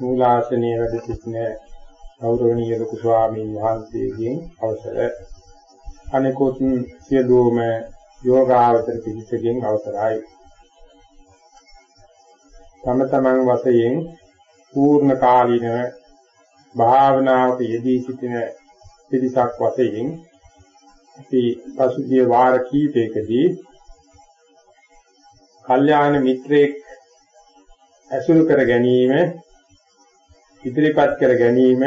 මූලාසනයේ වැඩ සිටින ගෞරවනීය ලොකු ස්වාමීන් වහන්සේගෙන් අවසර. අනිකුත් සියලුම යෝගාවතර පිළිසකින් අවසරයි. තම තමන් වශයෙන් පූර්ණ කාලීනව භාවනාවක යෙදී සිටින පිළිසක් වශයෙන් අපි පසුගිය වාර කීපයකදී කල්යාණ මිත්‍රයෙක් ඇසුරු කර ගැනීම ඉදිරිපත් කර ගැනීම,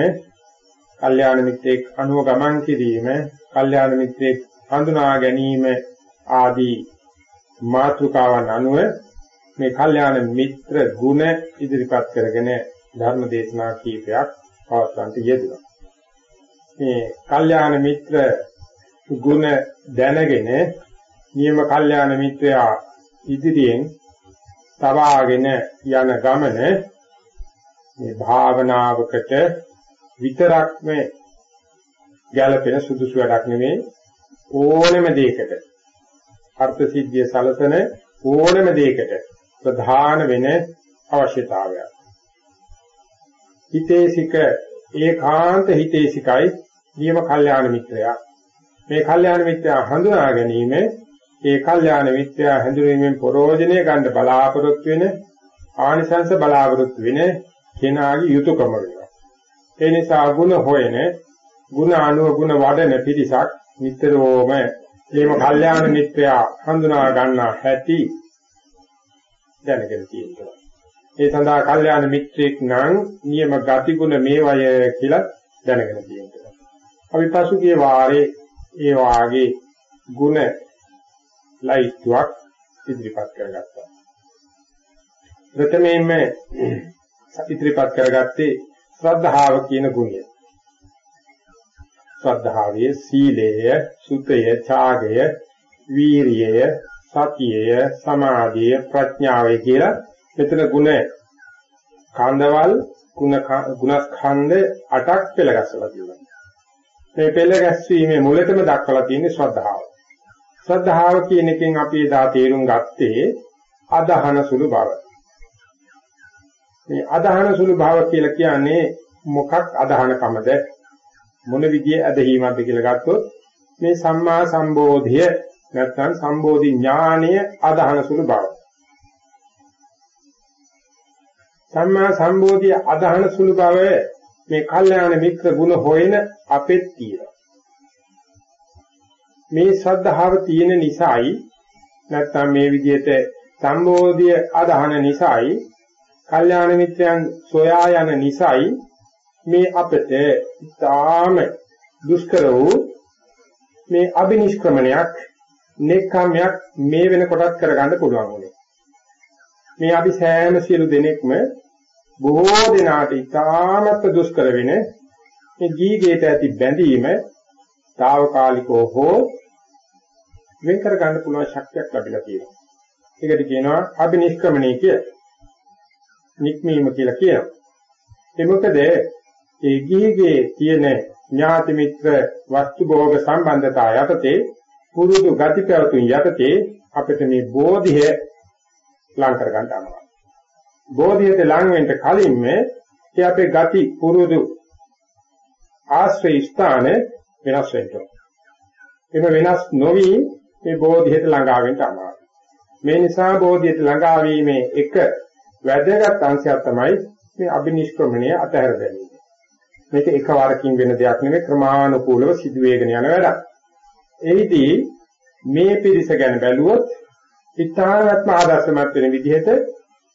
කල්යාණ මිත්‍රෙක් අනුව ගමන් කිරීම, කල්යාණ මිත්‍රෙක් හඳුනා ගැනීම ආදී මාතෘකාවන් අනුව මේ කල්යාණ මිත්‍ර ගුණ ඉදිරිපත් කරගෙන ධර්ම දේශනා කීපයක් පවත්වන්නට යෙදුණා. මේ කල්යාණ මිත්‍ර ගුණ දැනගෙන නියම කල්යාණ මිත්‍රයා ඉදිරියෙන් තබාගෙන යන ගමන මේ භාවනාවකට විතරක්ම ගැළපෙන සුදුසු වැඩක් නෙවෙයි ඕනෙම දෙයකට අර්ථ සිද්ධිය සලසන ඕනෙම දෙයකට ප්‍රධාන වෙන අවශ්‍යතාවයක්. හිතේසික ඒකාන්ත හිතේසිකයි නියම කල්යාණ මිත්‍රයා. මේ කල්යාණ මිත්‍රයා හඳුනා ගැනීම ඒ කල්යාණ මිත්‍රයා හඳුනීමෙන් ප්‍රෝජනය ගන්න බලාපොරොත්තු වෙන ආනිසංස බලාපොරොත්තු වෙන කෙනාගේ යුතුයකම වෙනවා. ඒ නිසා ಗುಣ හොයන, ಗುಣ අනුව ಗುಣ වඩන පිරිසක් නිතරම මේම කල්යාණ මිත්‍රයා හඳුනා ගන්නා හැටි දැනගෙන තියෙනවා. ඒ සඳහා කල්යාණ මිත්‍රෙක් නම් නියම ගතිගුණ මේවය කියලා දැනගෙන තියෙනවා. අපි පසුගිය වාරේ ඒ වාගේ ಗುಣ ලයිස්තුවක් ඉදිරිපත් කරගත්තා. ප්‍රථමයෙන්ම ඉදිරිපත් කරගත්තේ ශ්‍රද්ධාව කියන ගුණය. ශ්‍රද්ධාවේ සීලය, සුතය, ඡාගය, වීරියය, සතියය, සමාධිය, ප්‍රඥාවයි කියලා මෙතන ගුණ කන්දවල් ගුණ ගුණස්කන්ධ 8ක් පෙළගස්සලා තියෙනවා. මේ පෙළගැස්වීමේ මුලටම දක්වලා තියෙන්නේ ශ්‍රද්ධාව. ශ්‍රද්ධාව කියන එකෙන් අපි එදා තේරුම් ගත්තේ අදහන සුළු බව. මේ අදහන සුළු භාව කියලා කියන්නේ මොකක් අදහන කමද මොන විදිහේ ඇදහිීමක්ද කියලා ගත්තොත් මේ සම්මා සම්බෝධිය නැත්නම් සම්බෝධි ඥානය අදහන සුළු බව. සම්මා සම්බෝධිය අදහන සුළු බව මේ කල්යාණ මිත්‍ර ගුණ හොයන අපෙත් තියෙනවා. මේ ශ්‍රද්ධාව තියෙන නිසායි නැත්නම් මේ විදිහට සම්බෝධිය අදහන නිසායි කල්යාණ මිත්‍රයන් සොයා යන නිසායි මේ අපට තාම දුෂ්කර වූ මේ අබිනිෂ්ක්‍රමණයක් නෙක්ඛම්යක් මේ වෙනකොටත් කරගන්න පුළුවන් උනේ. මේ අපි සෑම සියලු දෙනෙක්ම බොහෝ දෙනාට ඉතාමත් දුෂ්කර වෙන මේ ජීවිතයට ඇති බැඳීම తాවකාලිකව හෝ වෙන් කර ගන්න පුළුවන් ශක්තියක් ලැබිලා තියෙනවා. ඒකට කියනවා අබිනිෂ්ක්‍රමණය කියලා. නික්මීම කියලා කියනවා. ඒ මොකද ඒ ගිහිගේ තියෙන ඥාති මිත්‍ර වස්තු භෝග සම්බන්ධතා යටතේ පුරුදු ගති පැවතුම් යටතේ අපිට මේ බෝධිය ලං කර ගන්න අමාරුයි. බෝධියට ලං වෙන්න කලින්ම ඒ අපේ ගති පුරුදු ආශ්‍රය ස්ථාන වෙනස් වෙනවා. එම වෙනස් නොවි මේ බෝධියට ළඟා වෙන්න අමාරුයි. මේ නිසා බෝධියට ළඟා වීමේ එක වැදගත් අංශයක් තමයි මේ අභිනිෂ්ක්‍රමණය අතහැර දැමීම. මේක එකවරකින් වෙන දෙයක් නෙවෙයි ක්‍රමානුකූලව සිදුවේගෙන යන වැඩක්. එහිදී මේ පිරිස ගැන බැලුවොත් ඉතාමත්ම ආදර්ශමත් වෙන විදිහට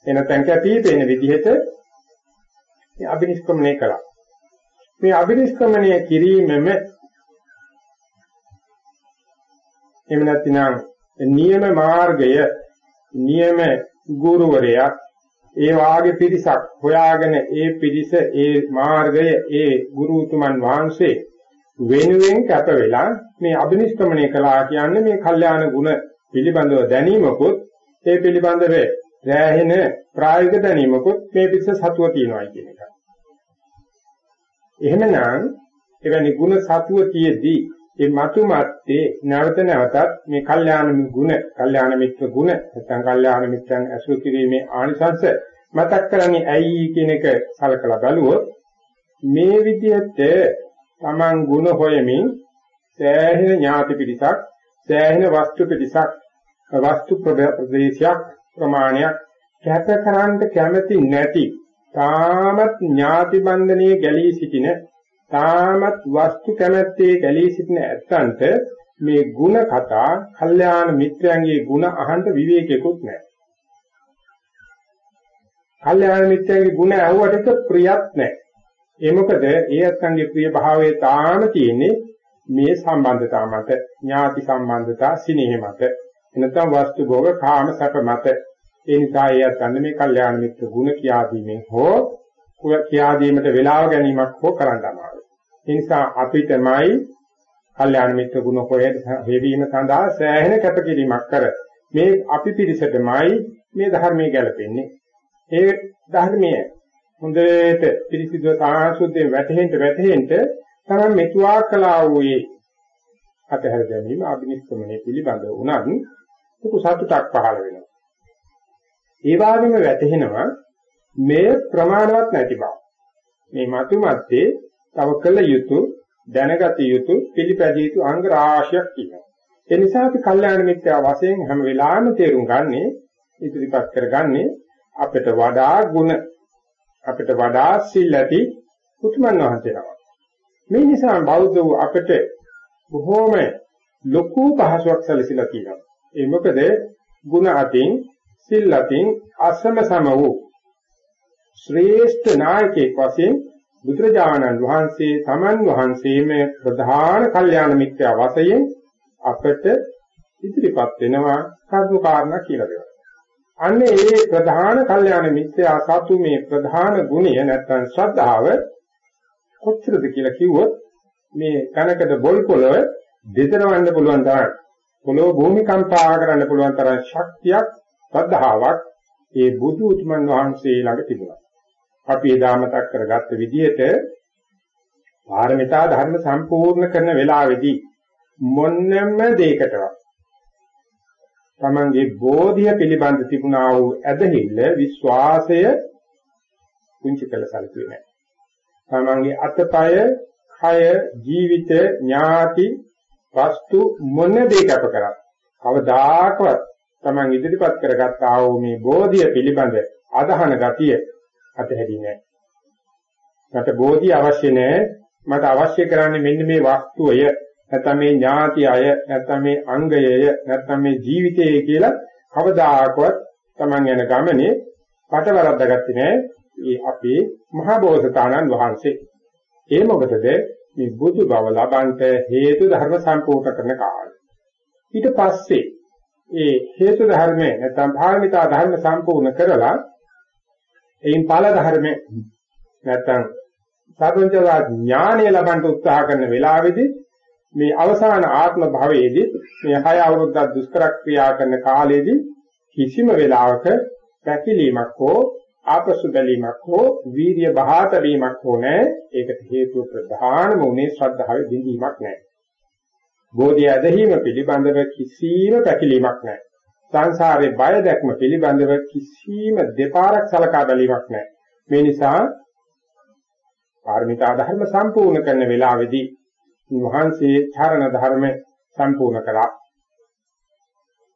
එනතන් කැපී පෙනෙන විදිහට මේ අභිනිෂ්ක්‍මණය කළා. මේ අභිනිෂ්ක්‍මණය කිරීමෙම එහෙම නැත්නම් නියම මාර්ගය නියම ගුරුවරයා ඒ වාගේ පිරිසක් හොයාගෙන ඒ පිරිස ඒ මාර්ගය ඒ ගුරුතුමන් වහන්සේ වෙනුවෙන් කැප වෙලා මේ අභිනිෂ්ක්‍මණය කළා කියන්නේ මේ කල්යාණ ගුණ පිළිබඳව දැනීමකුත් ඒ පිළිබඳව රැහෙන ප්‍රායෝගික දැනීමකුත් මේ පිරිස සතුව තියනවායි කියන එක. එහෙමනම් එවැනි ගුණ සතුව තියේදී ඒ මතු මැත්තේ නැවත නැවතත් මේ කල්යාණ ගුණ, කල්යාණ මිත්‍ර ගුණ නැත්නම් කල්යාණ මිත්‍රයන් ඇසුරු කිරීමේ ආනිසංස මතක් කරන්නේ ඇයි කියන එක සලකලා බලුවොත් මේ විදිහට Taman ගුණ හොයමින් සෑහෙන ඥාති පිරිසක්, සෑහෙන වස්තු පිරිසක්, වස්තු ප්‍රදේශයක් ප්‍රමාණයක් කැපකරන්න කැමති නැති තාමත් ඥාති බන්ධනයේ ගැලී සිටින තාමත් වස්තු කැමැත්තේ ගැලී සිටින ඇත්තන්ට මේ ಗುಣ කතා, කල්යාණ මිත්‍රයන්ගේ ಗುಣ අහන්න විවේකයක්වත් නැහැ. කල්යාණ මිත්‍රයන්ගේ ಗುಣ අහුවට ප්‍රියත් නැහැ. ඒ මොකද ඒ අත්ංගේ ප්‍රිය භාවයේ තාම තියෙන්නේ මේ සම්බන්ධතාව මත, ඥාති සම්බන්ධතා, සිනේහ මත, එනතම් වස්තු භෝග කාම සැප මත. ඒ නිසා ඒ අත්ංගේ මේ කල්යාණ මිත්‍ර ಗುಣ කියා දීමෙන් හෝ කියා දීමට වේලාව ගැනීමක් හෝ කරන්න අමාරුයි. ඒ නිසා අපිටමයි කල්යාණ මිත්‍ර ගුණ හොයවීම සඳහා සෑහෙන කැපකිරීමක් කර මේ අපි පිරිසටමයි මේ ධර්මයේ ගැලපෙන්නේ. ඒ ධර්මයේ හොඳට පිරිසිදු සාහසුද්ධයෙන් වැටහෙන්න වැටහෙන්න තමයි මෙතුආ කළා වූයේ අතහැර ගැනීම අභිනිෂ්ක්‍මණය පිළිබඳ උනත් ලොකු සතුටක් පහළ වෙනවා. ඒ වගේම වැටහෙනවා මේ ප්‍රමාණවත් නැති බව. මේ මතු මැත්තේ තව කළ යුතු දැනගත යුතු පිළිපැදිය යුතු අංග රාශියක් තියෙනවා. ඒ නිසා අපි කල්යාණ මිත්‍යා වශයෙන් හැම වෙලාවෙම තේරුම් ගන්නෙ ඉදිරිපත් කරගන්නේ අපිට වඩා ගුණ අපිට වඩා සිල් ඇති පුතුමන් වහන්සේලා. මේ නිසා බෞද්ධ වූ අපිට බොහෝම ලොකු පහසුවක් සැලසීලා තියෙනවා. ඒ මොකද ගුණ අතින් සිල් අතින් අසම සම වූ ශ්‍රේෂ්ඨ නායකයෙක් වශයෙන් බුදුරජාණන් වහන්සේ තමන් වහන්සේම ප්‍රධාන කල්යාණ මිත්‍යා වශයෙන් අපට ඉදිරිපත් වෙනවා කරුණු කාරණා කියලා දෙනවා. අන්නේ ඒ ප්‍රධාන කල්යාණ මිත්‍යා සතු මේ ප්‍රධාන ගුණය නැත්නම් ශ්‍රද්ධාව කොච්චරද කියලා කිව්වොත් මේ කනකද බොල් පොළව දෙදරවන්න පුළුවන් තරම් පොළොව භූමිකම්පා කරන්න පුළුවන් තරම් ශක්තියක් ශ්‍රද්ධාවක් ඒ බුදු උතුමන් වහන්සේ ළඟ තිබුණා. අපි එදා මතක් කරගත්ත විදිහට පාරමිතා ධර්ම සම්පූර්ණ කරන වෙලාවේදී මොන්නම දෙයකටවත් තමන්ගේ බෝධිය පිළිබඳ තිබුණා වූ ඇදහිල්ල විශ්වාසය කුංචි කළ සැලකුවේ නැහැ. තමන්ගේ අතපය, කය, ජීවිත, ඥාති, වස්තු මොන දෙයකට කරත් කවදාකවත් තමන් ඉදිරිපත් කරගත්තා වූ මේ බෝධිය පිළිබඳ අදහන ගතිය අතහැරියේ නැහැ. මට බෝධිය අවශ්‍ය නැහැ. මට අවශ්‍ය කරන්නේ මෙන්න මේ වස්තුවය නැත්නම් මේ ඥාතියය නැත්නම් මේ අංගයය නැත්නම් මේ ජීවිතය කියලා කවදාකවත් Taman යන ගමනේ පටවරද්දාගත්තේ නැහැ. ඒ අපේ මහා බෝසතාණන් වහන්සේ. ඒ මොකටද මේ බුදු බව ලබන්ට හේතු ධර්ම සම්පූර්ණ කරන කාලය. ඊට පස්සේ ඒ හේතු ධර්ම නැත්නම් භාවිතා ධර්ම සම්පූර්ණ කරලා එයින් ඵල ධර්ම නැත්නම් සාධුංචලා ඥානය ලබන්න උත්සාහ කරන වෙලාවේදී මේ අවසාන ආත්ම භවයේදී මේ හය අවුරුද්දක් දුෂ්කර ක්‍රියා කරන කාලයේදී කිසිම වෙලාවක පැකිලීමක් හෝ ආපසු බැලීමක් හෝ වීර්ය බහාත වීමක් හෝ නැහැ. ඒකට හේතුව ප්‍රධානම උනේ ශ්‍රද්ධාවේ බිඳීමක් නැහැ. බෝධිය ඇදහිම පිළිබඳව කිසිම පැකිලීමක් නැහැ. සංසාරේ බය දැක්ම පිළිබඳව කිසිම දෙපාරක් සලකා බැලීමක් නැහැ. මේ නිසා පාරමිතා ධර්ම සම්පූර්ණ කරන වෙලාවේදී වහන්සේ චරණ ධර්ම සම්පූර්ණ කළා.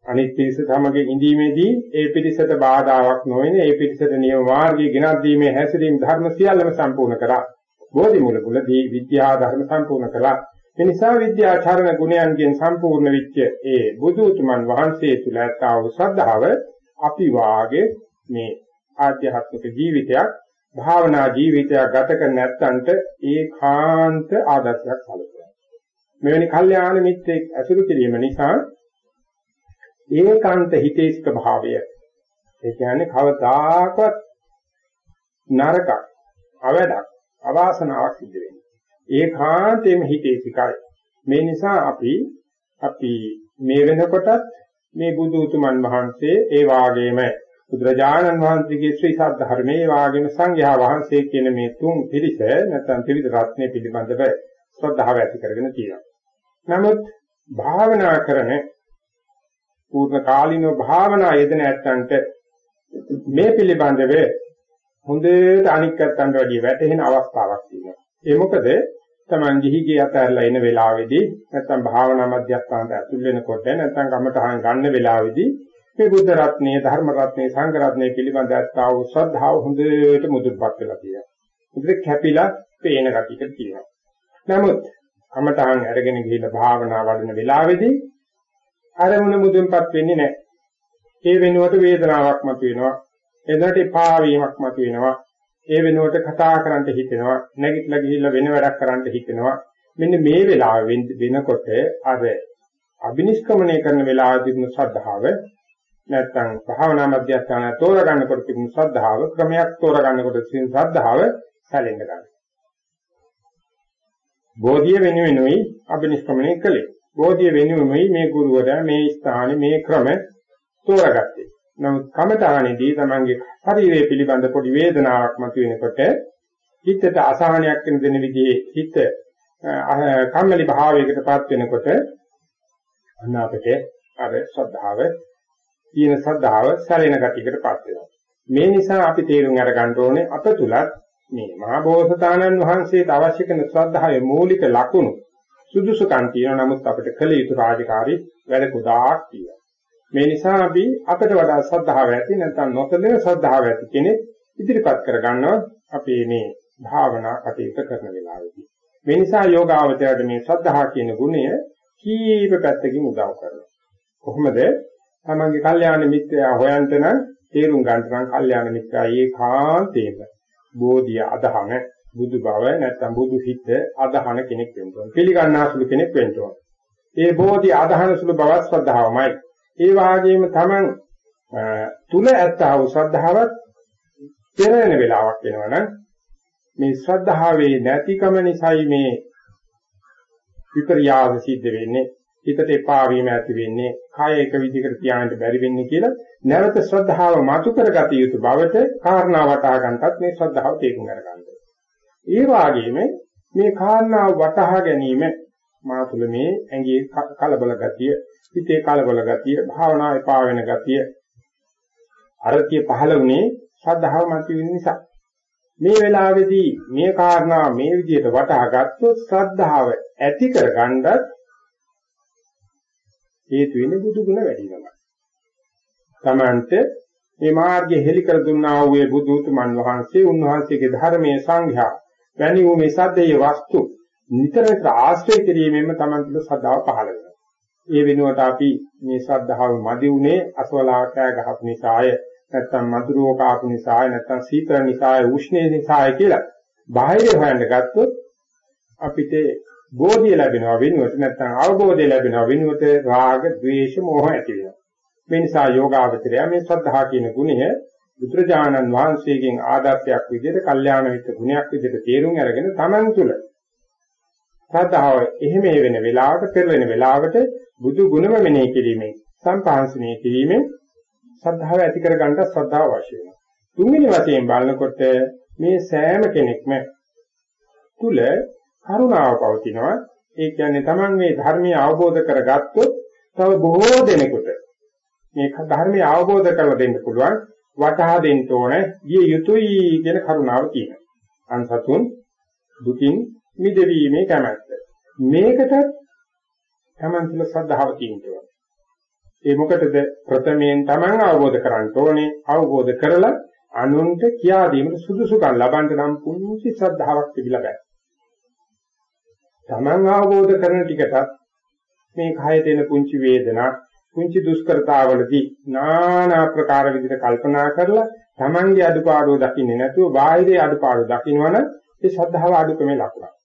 අනිත් පිරිස සමග ඉඳීමේදී ඒ පිරිසට බාධාවක් නොවන ඒ පිරිසට නියම මාර්ගය ගෙනත් දීමේ හැසිරීම ධර්ම සියල්ලම සම්පූර්ණ කරා. බෝධි මූල කුලදී විද්‍යා ධර්ම සම්පූර්ණ කළා. ඒ නිසා විද්‍යාචරණ ගුණයන්ගෙන් සම්පූර්ණ වෙච්ච ඒ බුදු උතුමන් වහන්සේ තුල ඇත්තා වූ ශ්‍රද්ධාව අපි වාගේ මේ ආධ්‍යාත්මික ජීවිතයක් භාවනා ජීවිතයක් ගත කර නැත්නම්ට ඒකාන්ත ආදර්ශයක් සැලසෙනවා. මෙවැනි කල්යාණ මිත්‍රෙක් ඇසුරු කිරීම නිසා ඒකාන්ත හිතේස්ක භාවය ඒ කියන්නේ කවදාකවත් නරකක් අවඩක් අවාසනාවක් සිද්ධ වෙන්නේ. ඒකාන්තයෙන්ම හිතේසිකයි. මේ නිසා අපි අපි මේ වෙනකොටත් මේ බුදු උතුමන් වහන්සේ ඒ වාගේම බුදුරජාණන් වහන්සේගේ ශ්‍රී සද්ධර්මයේ වාගේම සංඝයා වහන්සේ කියන මේ තුන් පිරිස නැත්නම් ත්‍රිවිධ රත්නය පිළිබඳව ශ්‍රද්ධාව ඇති කරගෙන තියෙනවා. නමුත් භාවනා කරන පූර්ණ කාලිනව භාවනා යෙදෙන ඇත්තන්ට මේ පිළිබඳව හොඳට අනික්කත්තන්ට වැඩිය වැටහෙන අවස්ථාවක් තියෙනවා. ඒ මොකද Taman ගිහිගේ අතහැරලා එන වෙලාවේදී නැත්නම් භාවනා මධ්‍යස්ථානට ඇතුල් වෙනකොට නැත්නම් කමතහන් ගන්න වෙලාවේදී මේ බුද්ධ රත්නයේ ධර්ම රත්නයේ සංඝ රත්නයේ පිළිබඳ ඇත්තා වූ ශ්‍රද්ධාව හොඳට මුදුන්පත් වෙලා තියෙනවා. මුදුර කැපිලා පේන ගතියකට තියෙනවා. නමුත් කමඨහන් අරගෙන ගිහිල්ලා භාවනා වඩන වෙලාවේදී අරමුණ මුදුන්පත් වෙන්නේ නැහැ. ඒ වෙනුවට වේදනාවක් මතුවෙනවා. එදට එපා වීමක් මතුවෙනවා. ඒ වෙනුවට කතා කරන්න හිතෙනවා. නැගිටලා ගිහිල්ලා වෙන වැඩක් කරන්න හිතෙනවා. මෙන්න මේ වෙලාව වෙනකොට අර අබිනිෂ්ක්‍මණය කරන වෙලාවදී තිබුණු ශ්‍රද්ධාව නැත්නම් භාවනා මධ්‍යස්ථාන තෝරගන්නකොට තිබුණු ශ්‍රද්ධාව ක්‍රමයක් තෝරගන්නකොට තිබුණු ශ්‍රද්ධාව සැලෙන්න ගන්නවා. බෝධිය වෙනුවෙනුයි අභිනිෂ්ක්‍මණය කළේ. බෝධිය වෙනුවෙනුයි මේ ගුරුවරයා මේ ස්ථානේ මේ ක්‍රම තෝරගත්තේ. නමුත් කමඨානේදී තමන්ගේ ශරීරය පිළිබඳ පොඩි වේදනාවක් මතුවෙනකොට හිතට අසහනයක් වෙන දෙන විදිහේ හිත කම්මැලි භාවයකටපත් වෙනකොට අන්න අපිට අර ශ්‍රද්ධාව තියෙන ශ්‍රද්ධාව සැලෙන ගතියකටපත් වෙනවා. මේ නිසා අපි තේරුම් අරගන්න ඕනේ අප තුලත් මේ මහා බෝසතාණන් වහන්සේට අවශ්‍ය කරන ශ්‍රද්ධාවේ මූලික ලක්ෂණ සුදුසුකම් තියෙනවා. නමුත් අපිට කළ යුතු රාජකාරී වැඩ ගොඩාක් තියෙනවා. මේ නිසා අපි අපිට වඩා ශ්‍රද්ධාව ඇති නැත්නම් නොතලන ශ්‍රද්ධාව ඇති කෙනෙක් ඉදිරිපත් කරගන්නවා අපේ මේ භාවනා කටයුතු කරන වෙලාවෙදී. මේ නිසා යෝගාවචරයට මේ ශ්‍රද්ධා කියන ගුණය කීප පැත්තකින් උදව් කරනවා. කොහොමද තමන්ගේ කල්යාණ මිත්‍රයා හොයන්ට නම් තේරුම් ගන්න නම් කල්යාණ මිත්‍රයා ඒකාන්තේම බෝධිය අදහන බුදු බව නැත්නම් බුදු හිත අදහන කෙනෙක් වෙන්න ඕන. පිළිගන්නාසුළු කෙනෙක් වෙන්න ඕන. ඒ බෝධිය අදහන සුළු බවත් ශ්‍රද්ධාවමයි. ඒ වාගේම තමන් තුල ඇත්තා වූ ශ්‍රද්ධාවත් පෙරෙන වෙලාවක් වෙනවනම් මේ ශ්‍රද්ධාවේ නැතිකම නිසායි මේ විපර්යාස සිද්ධ වෙන්නේ හිතට එපා වීම ඇති වෙන්නේ, කය එක විදිහකට තියාගන්න බැරි වෙන්නේ කියලා නැවත ශ්‍රද්ධාව මතු කරගatiya යුතු බවට කාරණා වටහා ගන්නත් මේ ශ්‍රද්ධාව තේරුම් ගන්න. ඒ වගේම මේ කාරණා වටහා ගැනීම මා තුළ මේ ඇඟේ කලබල ගතිය, හිතේ කලබල ගතිය, භාවනා එපා වෙන ගතිය, අරතිය පහළ වුණේ ශ්‍රද්ධාව මත වෙන නිසා. මේ වෙලාවේදී මේ කාරණා මේ විදිහට වටහා ගත්තොත් ශ්‍රද්ධාව ඇති කරගන්නත් හේතු වෙන්නේ බුදු ගුණ වැඩි වෙනවා. තමන්ට මේ මාර්ගය හෙලි කර දුන්නා වූ බුදු උතුමන් වහන්සේ උන්වහන්සේගේ ධර්මයේ සංඝයා වැනි වූ මේ සද්දේ වස්තු නිතර නිතර ආශ්‍රය කිරීමෙන්ම තමන් තුළ සද්ධාව පහළ වෙනවා. ඒ වෙනුවට අපි මේ ශ්‍රද්ධාව මදි උනේ අසවලාකය ගහපු නිසාය නැත්නම් මధుරෝ කාපු නිසාය නැත්නම් සීතල නිසාය උෂ්ණේ නිසාය කියලා බාහිර හොයන්න ගත්තොත් අපිට බෝධිය ලැබෙනවා වෙනුවට නැත්නම් අවබෝධය ලැබෙනවා වෙනුවට රාග, ద్వේෂ, මෝහ ඇති වෙනවා. මේ නිසා යෝගාවචරය මේ ශ්‍රද්ධා කියන ගුණය බුදුරජාණන් වහන්සේගෙන් ආදර්ශයක් විදිහට, කල්යාණ මිත්‍ර ගුණයක් විදිහට තේරුම් අරගෙන තමන් තුළ ශ්‍රද්ධාව එහෙම වෙන වෙලාවට, පෙරලෙන වෙලාවට බුදු ගුණම මෙනෙහි කිරීමෙන්, සම්පාංශනය කිරීමෙන් ශ්‍රද්ධාව ඇති කර ගන්නට ශ්‍රද්ධාව අවශ්‍ය වෙනවා. තුන්වෙනි වශයෙන් බලනකොට මේ සෑම කෙනෙක්ම තුල කරුණාව පවතිනවා. ඒ කියන්නේ Taman මේ ධර්මය අවබෝධ කරගත්තොත් තව බොහෝ දෙනෙකුට මේ ධර්මය අවබෝධ කරලා දෙන්න පුළුවන් වටහා දෙන්න ඕන ගිය යුතුයි කියන කරුණාව තියෙනවා. අන්සතුන් දුකින් මිදවීමේ කැමැත්ත. මේකට Taman තුළ ශ්‍රද්ධාව තියෙනවා. ඒ මොකටද ප්‍රථමයෙන් Taman අවබෝධ කරගන්න ඕනේ අවබෝධ කරලා අනුන්ට කියා දීමට සුදුසුකම් ලබන්න නම් පුංචි ශ්‍රද්ධාවක් තිබිලා බෑ. Taman අවබෝධ කරන ටිකටත් මේ කයට එන පුංචි වේදනා පුංචි දුෂ්කරතාවලදී নানা ආකාර විදිහට කල්පනා කරලා Tamanගේ අඩුපාඩු දකින්නේ නැතුව බාහිරේ අඩුපාඩු දකින්නවනම් ඒ ශ්‍රද්ධාව අඩුකමේ ලකුණක්.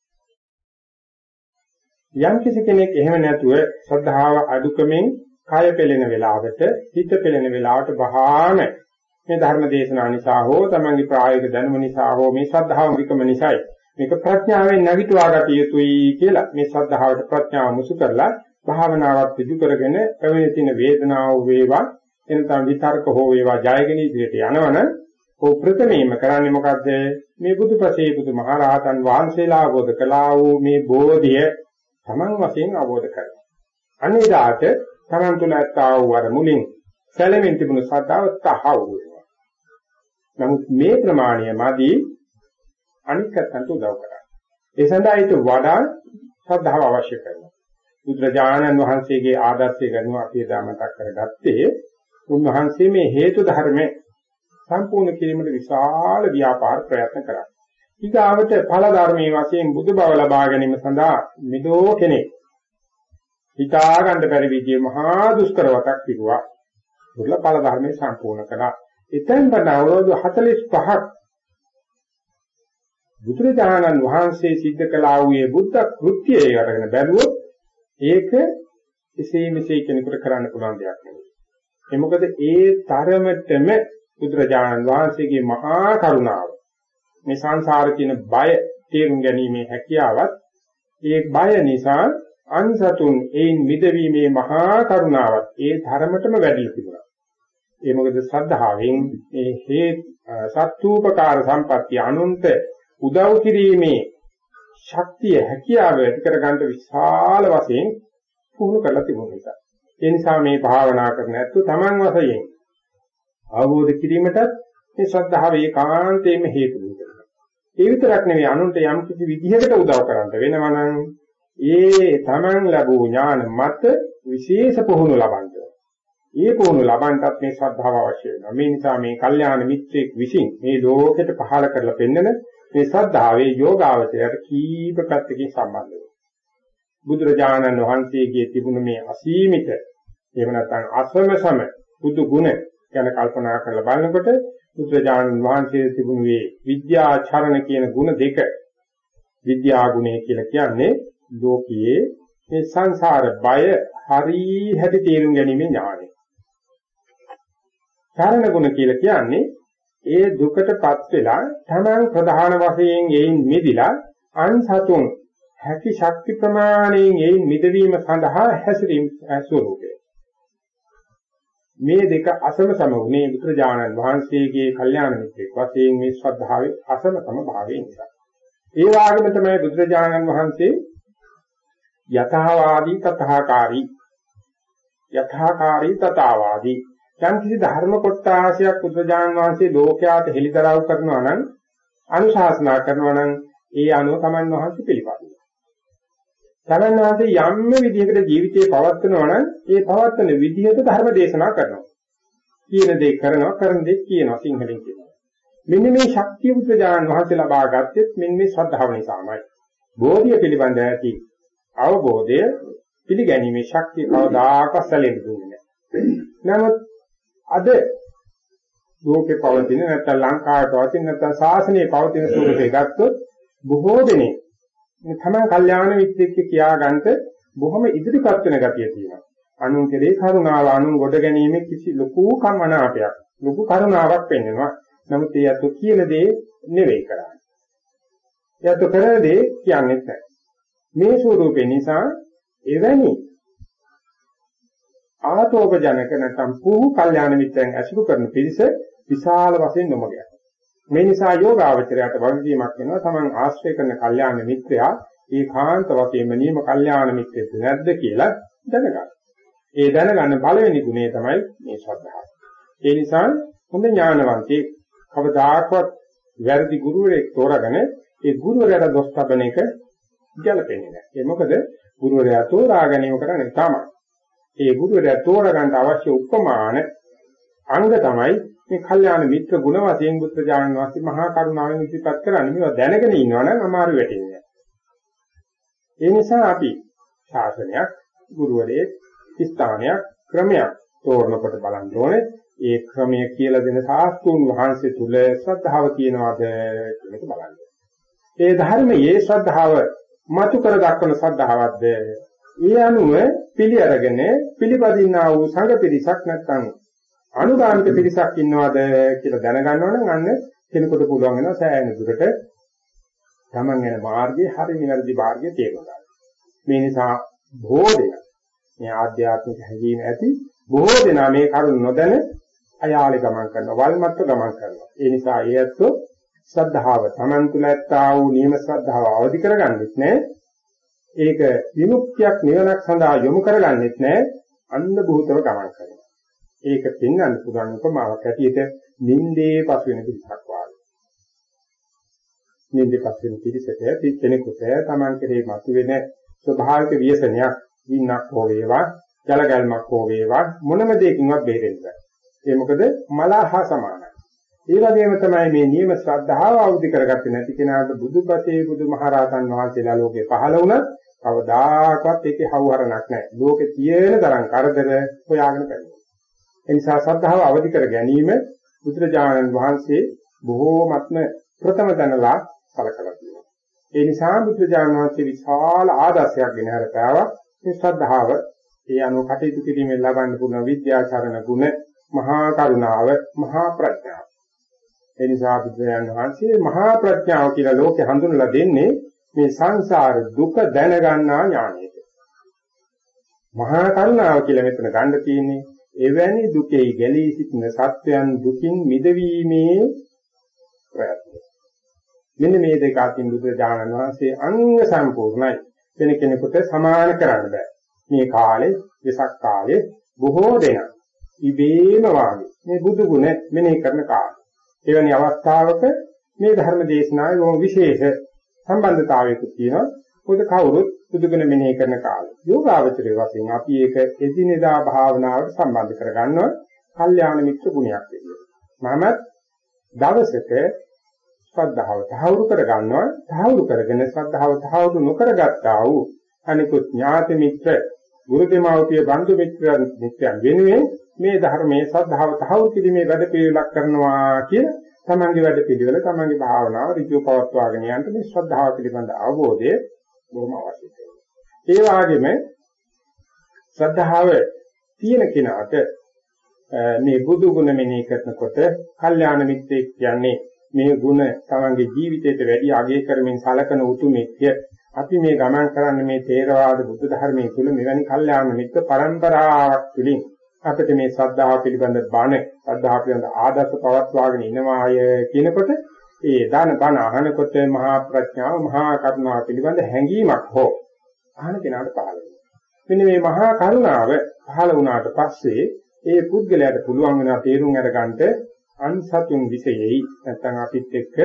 යම් කිසි කෙනෙක් එහෙම නැතුව ශ්‍රද්ධාව අඩුකමෙන් කය පෙළෙන වෙලාවට හිත පෙළෙන වෙලාවට බහාම මේ ධර්ම දේශනා නිසා හෝ තමන්ගේ ප්‍රායෝගික දැනුම නිසා හෝ මේ ශ්‍රද්ධාව විකම නිසායි. මේක ප්‍රඥාවෙන් නැගිටවා ගත යුතුයි කියලා මේ ශ්‍රද්ධාවට ප්‍රඥාව මුසු කරලා භාවනාවක් සිදු කරගෙන පැමිණ තියෙන වේදනාව වේවා එනතම් විතර්ක හෝ වේවා ජයගෙන ඉදිරියට යනවනම් ਉਹ ප්‍රථමයෙන්ම කරන්නේ මොකද්ද? මේ බුදුපසේ බුදුමහරහතන් වහන්සේලා අවබෝධ කළා වූ මේ බෝධිය තමන් වශයෙන් අවබෝධ කරගන්න. අනිදාට තමන් තුළ ඇත්තා වූ අර මුලින් සැලෙමින් තිබුණු සද්ධාව තහවුරු වෙනවා. නමුත් මේ ප්‍රමාණය මදි අනිකටන්ට උදව් කරන්නේ. ඒ සඳහා ඊට වඩා ශ්‍රද්ධාව අවශ්‍ය කරනවා. බුදුරජාණන් වහන්සේගේ ආදර්ශය ගන්නවා අපි එදා මතක් කරගත්තේ උන්වහන්සේ මේ හේතු ධර්ම සම්පූර්ණ කිරීමට විශාල ව්‍යාපාර ප්‍රයත්න කරා. ඊගාවට ඵල ධර්මයේ වශයෙන් බුදු බව ලබා ගැනීම සඳහා මිදෝ කෙනෙක් හිතා ගන්න බැරි විදිහේ මහා දුෂ්කරවතක් පිරුවා. දුර්ල ඵල ධර්මයේ සම්පූර්ණ කළා. එතෙන් පටන් අවුරුදු 45ක් බුදුරජාණන් වහන්සේ සිද්ධ කළා වූ බුද්ධ කෘත්‍යය අරගෙන බැලුවොත් ඒක එසේ මෙසේ කෙනෙකුට කරන්න පුළුවන් දෙයක් නෙවෙයි. ඒ මොකද ඒ තරමටම බුදුරජාණන් වහන්සේගේ මහා කරුණාව මේ සංසාරේ තියෙන බය තේරුම් ගැනීමේ හැකියාවත් ඒ බය නිසා අන්සතුන් ඒන් මිදවීමේ මහා කරුණාවත් ඒ ධර්මතම වැඩි තිබුණා. ඒ මොකද ශ්‍රද්ධාවෙන් මේ හේ සත්ූපකාර සම්පත්‍ය අනුන්ත උදව් කිරීමේ ශක්තිය හැකියාව ඇති කරගන්න විශාල වශයෙන් පුහුණු කරලා තිබුණ නිසා. ඒ නිසා මේ භාවනා කරන ඇත්තු Taman වශයෙන් අවබෝධ කිරීමටත් මේ ශ්‍රද්ධාව ඒකාන්තයෙන්ම හේතු වෙනවා. ඒ විතරක් නෙවෙයි අනුන්ට යම් කිසි විදිහකට උදව් කරන්න වෙනවා නම් ඒ Taman ලැබූ ඥාන මත විශේෂ පුහුණු ලබන්න. ඒ පුහුණු ලබන්නත් මේ ශ්‍රද්ධාව අවශ්‍ය වෙනවා. මේ නිසා මේ කල්යාණ මිත්‍රෙක් විසින් මේ ලෝකෙට පහළ කරලා පෙන්නන මේ ශ්‍රද්ධාවේ යෝගාවචරයට කීප පැත්තකින් සම්බන්ධ වෙනවා. බුදුරජාණන් වහන්සේගේ තිබුණ මේ අසීමිත එහෙම නැත්නම් අසම සම බුදු ගුණ ගැන කල්පනා කරලා බලනකොට බුදුරජාණන් වහන්සේ තිබුණු මේ විද්‍යාචරණ කියන ගුණ දෙක විද්‍යා ගුණය කියලා කියන්නේ ලෝකයේ මේ සංසාර බය හරි හැටි තේරුම් ගැනීම ඥානය. චරණ ගුණ කියලා කියන්නේ ඒ දුකටපත් වෙලා තමන් ප්‍රධාන වශයෙන් එයින් මිදිලා අන්සතුන් හැකි ශක්ති ප්‍රමාණයෙන් එයින් මිදවීම සඳහා හැසිරීම ස්වરૂපය. මේ දෙක අසම සම වුණේ බුදුරජාණන් වහන්සේගේ කල්යාණ මිත්‍රෙක් වශයෙන් මේ ශ්‍රද්ධාවේ අසම සම භාවයෙන් නිසා. ඒ වගේම තමයි බුදුරජාණන් වහන්සේ යථාවාදී තථාකාරී යථාකාරී තථාවාදී යම් කිසි ධර්ම කොටාශයක් බුදුජාන් වහන්සේ ලෝකයාට හෙළිදරව් කරනවා නම් අනුශාසනා කරනවා නම් ඒ අනුව තමන් වහන්සේ පිළිපදිනවා. තමන් වහන්සේ යම් විදිහකට ජීවිතේ පවත්වනවා නම් ඒ පවත්වන විදිහට ධර්ම දේශනා කරනවා. කියන දේ කරනවා කරන දේ කියනවා සිංහලෙන් කියනවා. මෙන්න මේ ශක්තිය බුදුජාන් වහන්සේ ලබා ගත්තෙත් මෙන්න මේ ශ්‍රද්ධාව නිසාමයි. බෝධිය පිළිබඳ ඇති අවබෝධය පිළිගැනීමේ ශක්තිය කවදාකවත් සැලෙන්න දුන්නේ නැහැ. නමුත් අද ලෝකේ පවතින නැත්නම් ලංකාවේ පවතින නැත්නම් ශාසනයේ පවතින ස්වරූපේ ගත්තොත් බොහෝ දෙනෙක් මේ තමයි කල්යාණ මිත්‍යෙක් කියාගන්න බොහොම ඉදිරිපත් වෙන ගතිය තියෙනවා. අනුන් කෙරේ කරුණාව අනුන් ගොඩ ගැනීම කිසි ලොකු කම්මනාපයක් ලොකු කරුණාවක් පෙන්වනවා. නමුත් ඒ අත කියන දේ නෙවෙයි කරන්නේ. ඒ අත කරන දේ කියන්නේ නැහැ. මේ ස්වරූපේ නිසා එවැනි ආතෝපජනක නැත්නම් පුහු කල්යාණ මිත්‍රයන් ඇසුරු කරන පිරිස විශාල වශයෙන් නොමග යනවා. මේ නිසා යෝගාවචරයට වගකීමක් වෙනවා තමන් ආශ්‍රය කරන කල්යාණ මිත්‍රයා ඒකාන්ත වශයෙන්ම නියම කල්යාණ මිත්‍රෙක් නැද්ද කියලා දැනගන්න. ඒ දැනගන්න පළවෙනි ගුණය තමයි මේ ශ්‍රද්ධාව. ඒ නිසා හොඳ ඥානවන්තයෙක් කවදාකවත් වැරදි ගුරුවරයෙක් තෝරාගෙන ඒ ගුරුවරයාට දොස් තබන එක ගැලපෙන්නේ නැහැ. ඒ මොකද ගුරුවරයා තෝරා ගැනීම කරන්නේ තමයි. ඒ ගුරුවරයා තෝරගන්න අවශ්‍ය උපමාන අංග තමයි මේ කල්යාණ මිත්‍ර ගුණ වශයෙන් බුද්ධ ඥාන වාසී මහා කරුණාවෙන් ඉදිරිපත් කරන්නේ මේවා දැනගෙන ඉන්නවනම් අමාරු වෙටෙන්නේ. ඒ නිසා අපි ශාසනයක්, ගුරුවරයෙක්, ස්ථානයක්, ක්‍රමයක් තෝරනකොට බලන්න ඕනේ ඒ ක්‍රමය කියලා දෙන සාස්තුන් වහන්සේ තුල ශ්‍රද්ධාව තියනවාද කියන එක බලන්න. ඒ ධර්මයේ ශ්‍රද්ධාව මතු කර දක්වන ශ්‍රද්ධාවක්ද ඒ අනුව පිළි අරගෙන පිළිපදින්නා වූ සංඝ පිරිසක් නැත්නම් අනුගාමික පිරිසක් ඉන්නවද කියලා දැනගන්නවා නම් අන්න කෙනෙකුට පුළුවන් වෙනවා සෑහෙන දුරට තමන් යන මාර්ගයේ හරි නිවැරදි මාර්ගය තේරුම් ගන්න. මේ නිසා බොහෝ දෙනා මේ ආධ්‍යාත්මික හැඟීම් ඇති බොහෝ දෙනා මේ කරුණ නොදැන අයාලේ ගමන් කරනවා වල්මත්ව ගමන් කරනවා. ඒ නිසා ඒ ඇත්තෝ ශ්‍රද්ධාව තමන් තුළ ඇත්තා වූ නියම ශ්‍රද්ධාව අවදි කරගන්නෙත් නැහැ. ඒක විමුක්තියක් නිවනක් සඳහා යොමු කරගන්නෙත් නැහැ. අන්ධ භූතව ගමන් කරනවා. ඒක පෙන්වන්න පුළුවන් උපමාවක් ඇටියට නින්දේ පසු වෙන පිටක් වාගේ. නින්දේ පසු වෙන පිටසට කෙනෙකුට තමන් කෙරේ මතුවෙන ස්වභාවික ව්‍යසනයක් වින්නක් හෝ වේවා ජල ගැල්මක් හෝ වේවා මොනම දෙයකින්වත් බේරෙන්න බෑ. ඒ මොකද මලහා සමානයි. ඒ වගේම තමයි මේ නියම ශ්‍රද්ධාව අවදි කරගත්තේ නැති කෙනාට බුදුපතේ බුදුමහරහතන් වහන්සේලා ලෝකේ පහළ වුණත් කවදාකවත් ඒකේ හවුහරණක් නැහැ. ලෝකේ තියෙන තරම් කරදර හොයාගෙන කරනවා. ඒ නිසා ශ්‍රද්ධාව අවදි කර ගැනීම බුදුරජාණන් වහන්සේ බොහෝමත්ම ප්‍රථම දනලා සලකලා තියෙනවා. ඒ නිසා බුදුරජාණන් වහන්සේ විශාල ආදර්ශයක් ගෙන හරපාවා මේ ශ්‍රද්ධාව ඒ අනුව කටයුතු කිරීමෙන් ලබන්න පුළුවන් විද්‍යාචරණ ගුණ මහා කරුණාව මහා ප්‍රඥාව ඒ නිසා බුදුරජාණන් වහන්සේ මහා ප්‍රඥාව කියලා ලෝකේ හඳුන්වලා දෙන්නේ මේ සංසාර දුක දැනගන්නා ඥානයට මහා කරුණාව කියලා මෙතන ගන්න තියෙන්නේ එවැනි දුකේ ගැලී සිටින සත්වයන් දුකින් මිදවීමේ ප්‍රයත්නය මෙන්න මේ දෙක අතින් බුදුරජාණන් වහන්සේ අංග සම්පූර්ණයි වෙන කෙනෙකුට සමාන කරන්න බෑ මේ කාලේ විසක් කාලේ බොහෝ දෙනා ඉබේම වාගේ මේ බුදු ගුණ මෙනෙහි කරන කාලේ. එවැනි අවස්ථාවක මේ ධර්ම දේශනාවේ බොහොම විශේෂ සම්බන්ධතාවයකුත් තියෙනවා. මොකද කවුරුත් බුදු ගුණ මෙනෙහි කරන කාලේ. යෝගාවචරයේ වශයෙන් අපි ඒක එදිනෙදා භාවනාවට සම්බන්ධ කරගන්නවා. කල්යාණ මිත්‍ර ගුණයක් විදියට. මමත් දවසක ශ්‍රද්ධාව තහවුරු කරගන්නවා. තහවුරු කරගෙන ශ්‍රද්ධාව තහවුරු නොකරගත්තා වූ අනිකුත් ඥාති මිත්‍ර ගුරු දෙමව්පිය බන්දු මිත්‍රයන් මිත්‍රයන් වෙනුවෙන් මේ ධර්මයේ සද්ධාව තහවුරු කිරීමේ වැඩ පිළිවෙලක් කරනවා කියන තමන්ගේ වැඩ පිළිවෙල තමන්ගේ භාවනාව ඍජුව පවත්වාගෙන යන්න මේ ශ්‍රද්ධාව පිළිබඳ අවබෝධය බොහොම අවශ්‍යයි. ඒ වගේම ශ්‍රද්ධාව තියෙන කෙනාට මේ බුදු ගුණ මෙනෙහි කරනකොට කල්යාණ මිත්‍රෙක් කියන්නේ මේ ගුණ තමන්ගේ ජීවිතයට වැඩි අගය කරමින් සලකන උතුමෙක්ය අපි මේ ගමන් කරන්නේ මේ තේරවාද බුද්ධ ධර්මයේ තුල මෙවැනි කල්යාණ මිත්‍ර පරම්පරාවක් තුලින් අපිට මේ ශ්‍රද්ධාව පිළිබඳ බණ ශ්‍රද්ධාව පිළිබඳ ආදර්ශ පවත්වාගෙන ඉනවාය කියනකොට ඒ දාන බණ අහනකොට මහා ප්‍රඥාව මහා කරුණාව පිළිබඳ හැඟීමක් හෝ අහන කෙනාට පහළ වෙනවා. මෙන්න මේ මහා කරුණාව පහළ වුණාට පස්සේ ඒ පුද්ගලයාට පුළුවන් වෙනවා තේරුම් අරගන්න අන්සතුන් විශේෂයි නැත්නම් අපිත් එක්ක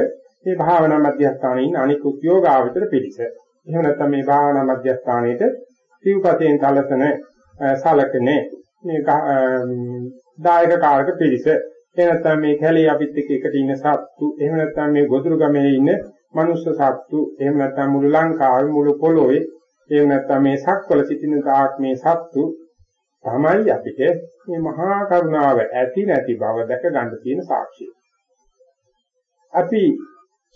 මේ භාවනා මධ්‍යස්ථානයේ ඉන්න අනික් උද්‍යෝගාවචර පිළිස එහෙම නැත්නම් මේ භාවනා මධ්‍යස්ථානයේට සිව්පතෙන් කලසන සලකන මේ දායක කාරක පිළිස එහෙම නැත්නම් මේ කැලේ අපිත් එක්ක එකට ඉන්න සත්තු එහෙම නැත්නම් මේ ගොදුරු ගමේ ඉන්න මනුස්ස සත්තු එහෙම නැත්නම් මුළු ලංකාවේ මුළු පොළොවේ එහෙම නැත්නම් මේ සක්වල සිටින තාක් මේ සත්තු තමයි අපිට මේ මහා කරුණාව ඇති නැති බව දැක ගන්න තියෙන සාක්ෂිය. අපි